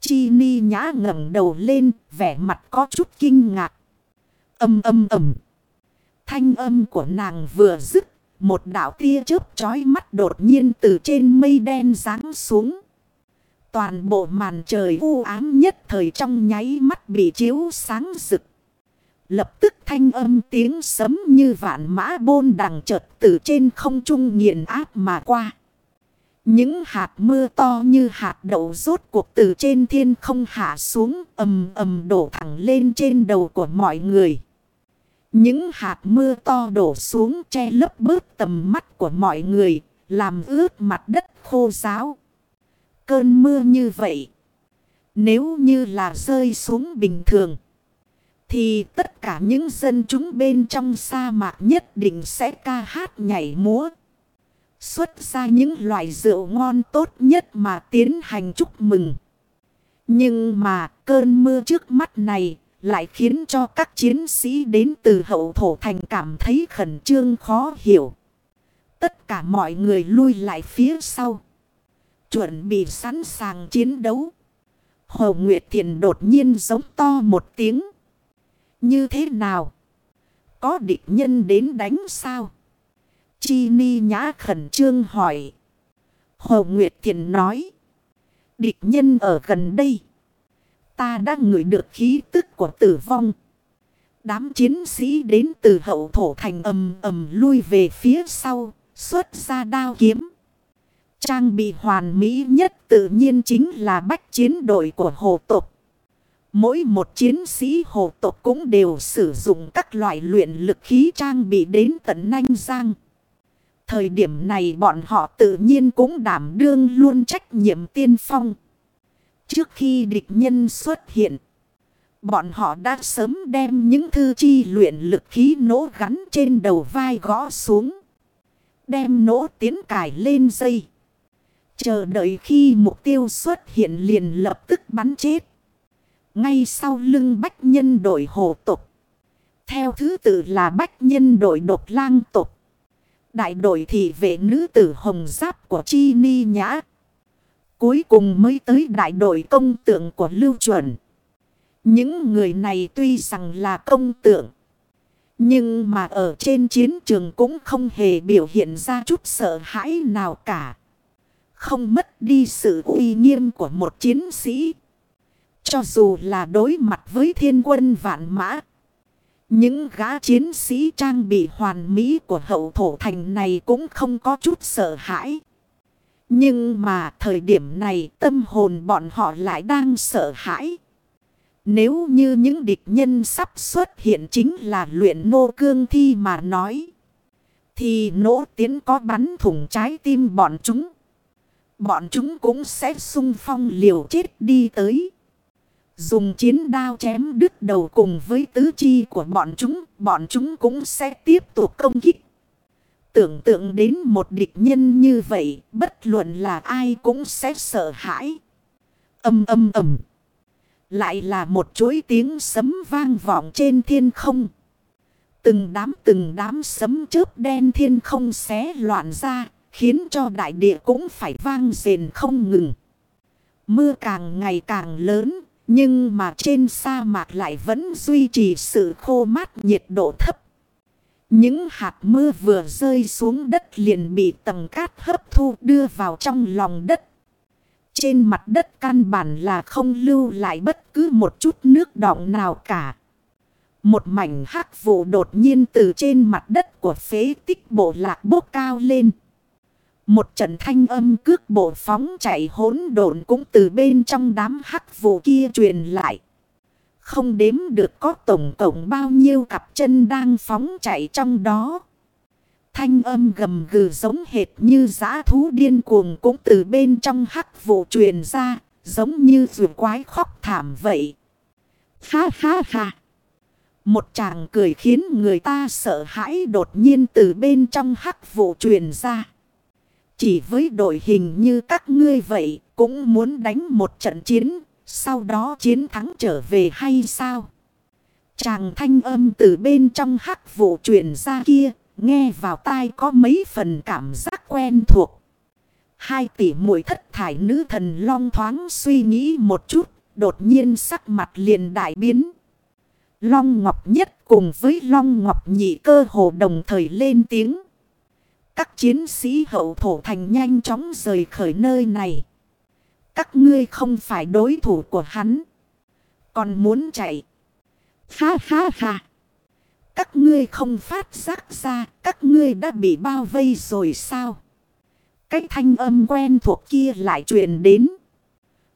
Chi ni nhã ngẩng đầu lên, vẻ mặt có chút kinh ngạc. Âm âm ầm. Thanh âm của nàng vừa dứt, một đạo tia chớp chói mắt đột nhiên từ trên mây đen giáng xuống. Toàn bộ màn trời u ám nhất thời trong nháy mắt bị chiếu sáng rực. Lập tức thanh âm tiếng sấm như vạn mã bôn đằng chợt từ trên không trung nghiền áp mà qua. Những hạt mưa to như hạt đậu rốt cuộc từ trên thiên không hạ xuống ầm ầm đổ thẳng lên trên đầu của mọi người. Những hạt mưa to đổ xuống che lấp bớt tầm mắt của mọi người, làm ướt mặt đất khô ráo. Cơn mưa như vậy, nếu như là rơi xuống bình thường, thì tất cả những dân chúng bên trong sa mạc nhất định sẽ ca hát nhảy múa. Xuất ra những loại rượu ngon tốt nhất mà tiến hành chúc mừng. Nhưng mà cơn mưa trước mắt này lại khiến cho các chiến sĩ đến từ hậu thổ thành cảm thấy khẩn trương khó hiểu. Tất cả mọi người lui lại phía sau. Chuẩn bị sẵn sàng chiến đấu. Hồ Nguyệt Thiền đột nhiên giống to một tiếng. Như thế nào? Có địch nhân đến đánh sao? Chi ni nhã khẩn trương hỏi. Hồ Nguyệt Thiện nói. Địch nhân ở gần đây. Ta đã ngửi được khí tức của tử vong. Đám chiến sĩ đến từ hậu thổ thành ầm ầm lui về phía sau, xuất ra đao kiếm. Trang bị hoàn mỹ nhất tự nhiên chính là bách chiến đội của hồ tộc. Mỗi một chiến sĩ hồ tộc cũng đều sử dụng các loại luyện lực khí trang bị đến tận nanh giang. Thời điểm này bọn họ tự nhiên cũng đảm đương luôn trách nhiệm tiên phong. Trước khi địch nhân xuất hiện, bọn họ đã sớm đem những thư chi luyện lực khí nỗ gắn trên đầu vai gõ xuống. Đem nỗ tiến cải lên dây. Chờ đợi khi mục tiêu xuất hiện liền lập tức bắn chết. Ngay sau lưng bách nhân đội hồ tục. Theo thứ tự là bách nhân đội đột lang tục. Đại đội thị vệ nữ tử hồng giáp của Chi Ni Nhã. Cuối cùng mới tới đại đội công tượng của Lưu Chuẩn. Những người này tuy rằng là công tượng. Nhưng mà ở trên chiến trường cũng không hề biểu hiện ra chút sợ hãi nào cả. Không mất đi sự uy nghiêm của một chiến sĩ. Cho dù là đối mặt với thiên quân vạn mã. Những gã chiến sĩ trang bị hoàn mỹ của hậu thổ thành này cũng không có chút sợ hãi. Nhưng mà thời điểm này tâm hồn bọn họ lại đang sợ hãi. Nếu như những địch nhân sắp xuất hiện chính là luyện nô cương thi mà nói. Thì nỗ tiến có bắn thủng trái tim bọn chúng. Bọn chúng cũng sẽ sung phong liều chết đi tới. Dùng chiến đao chém đứt đầu cùng với tứ chi của bọn chúng. Bọn chúng cũng sẽ tiếp tục công kích. Tưởng tượng đến một địch nhân như vậy, bất luận là ai cũng sẽ sợ hãi. Âm âm ầm. Lại là một chuỗi tiếng sấm vang vọng trên thiên không. Từng đám từng đám sấm chớp đen thiên không xé loạn ra, khiến cho đại địa cũng phải vang rền không ngừng. Mưa càng ngày càng lớn, nhưng mà trên sa mạc lại vẫn duy trì sự khô mát nhiệt độ thấp. Những hạt mưa vừa rơi xuống đất liền bị tầng cát hấp thu đưa vào trong lòng đất. Trên mặt đất căn bản là không lưu lại bất cứ một chút nước đọng nào cả. Một mảnh hắc vụ đột nhiên từ trên mặt đất của phế tích bộ lạc bốc cao lên. Một trận thanh âm cước bộ phóng chạy hỗn độn cũng từ bên trong đám hắc vụ kia truyền lại. Không đếm được có tổng cộng bao nhiêu cặp chân đang phóng chạy trong đó. Thanh âm gầm gừ giống hệt như giã thú điên cuồng cũng từ bên trong hắc vụ truyền ra, giống như rùa quái khóc thảm vậy. Ha ha ha! Một chàng cười khiến người ta sợ hãi đột nhiên từ bên trong hắc vụ truyền ra. Chỉ với đội hình như các ngươi vậy cũng muốn đánh một trận chiến sau đó chiến thắng trở về hay sao? Chàng thanh âm từ bên trong hắc vụ truyền ra kia, nghe vào tai có mấy phần cảm giác quen thuộc. Hai tỷ muội thất thải nữ thần long thoáng suy nghĩ một chút, đột nhiên sắc mặt liền đại biến. Long Ngọc Nhất cùng với Long Ngọc Nhị cơ hồ đồng thời lên tiếng. Các chiến sĩ hậu thổ thành nhanh chóng rời khỏi nơi này. Các ngươi không phải đối thủ của hắn. Còn muốn chạy. Ha ha ha. Các ngươi không phát giác ra. Các ngươi đã bị bao vây rồi sao? Cái thanh âm quen thuộc kia lại truyền đến.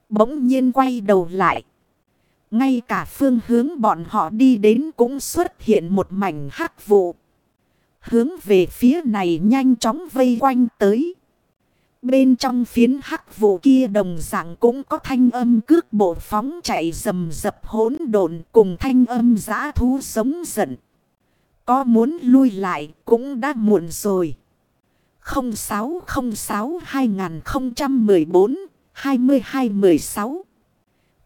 Bỗng nhiên quay đầu lại. Ngay cả phương hướng bọn họ đi đến cũng xuất hiện một mảnh hắc vụ. Hướng về phía này nhanh chóng vây quanh tới. Bên trong phiến hắc vụ kia đồng dạng cũng có thanh âm cước bộ phóng chạy rầm rập hỗn độn cùng thanh âm giã thú sống giận. Có muốn lui lại cũng đã muộn rồi. 0606 2014 2216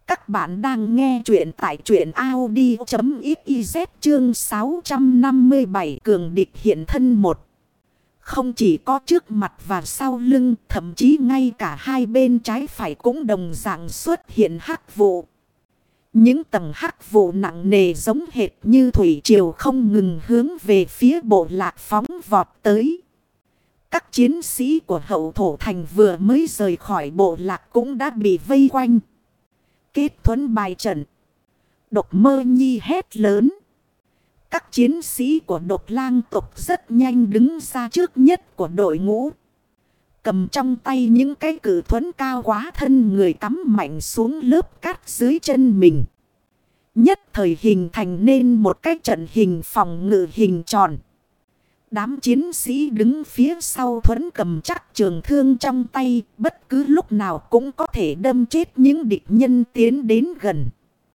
các bạn đang nghe chuyện tại truyện Audi.xyz chương 657 cường địch hiện thân một Không chỉ có trước mặt và sau lưng, thậm chí ngay cả hai bên trái phải cũng đồng dạng xuất hiện hắc vụ. Những tầng hắc vụ nặng nề giống hệt như thủy triều không ngừng hướng về phía bộ lạc phóng vọt tới. Các chiến sĩ của hậu thổ thành vừa mới rời khỏi bộ lạc cũng đã bị vây quanh. Kết thuẫn bài trận. Độc mơ nhi hét lớn. Các chiến sĩ của độc lang tộc rất nhanh đứng ra trước nhất của đội ngũ. Cầm trong tay những cái cử thuẫn cao quá thân người cắm mạnh xuống lớp cát dưới chân mình. Nhất thời hình thành nên một cái trận hình phòng ngự hình tròn. Đám chiến sĩ đứng phía sau thuẫn cầm chắc trường thương trong tay, bất cứ lúc nào cũng có thể đâm chết những địch nhân tiến đến gần.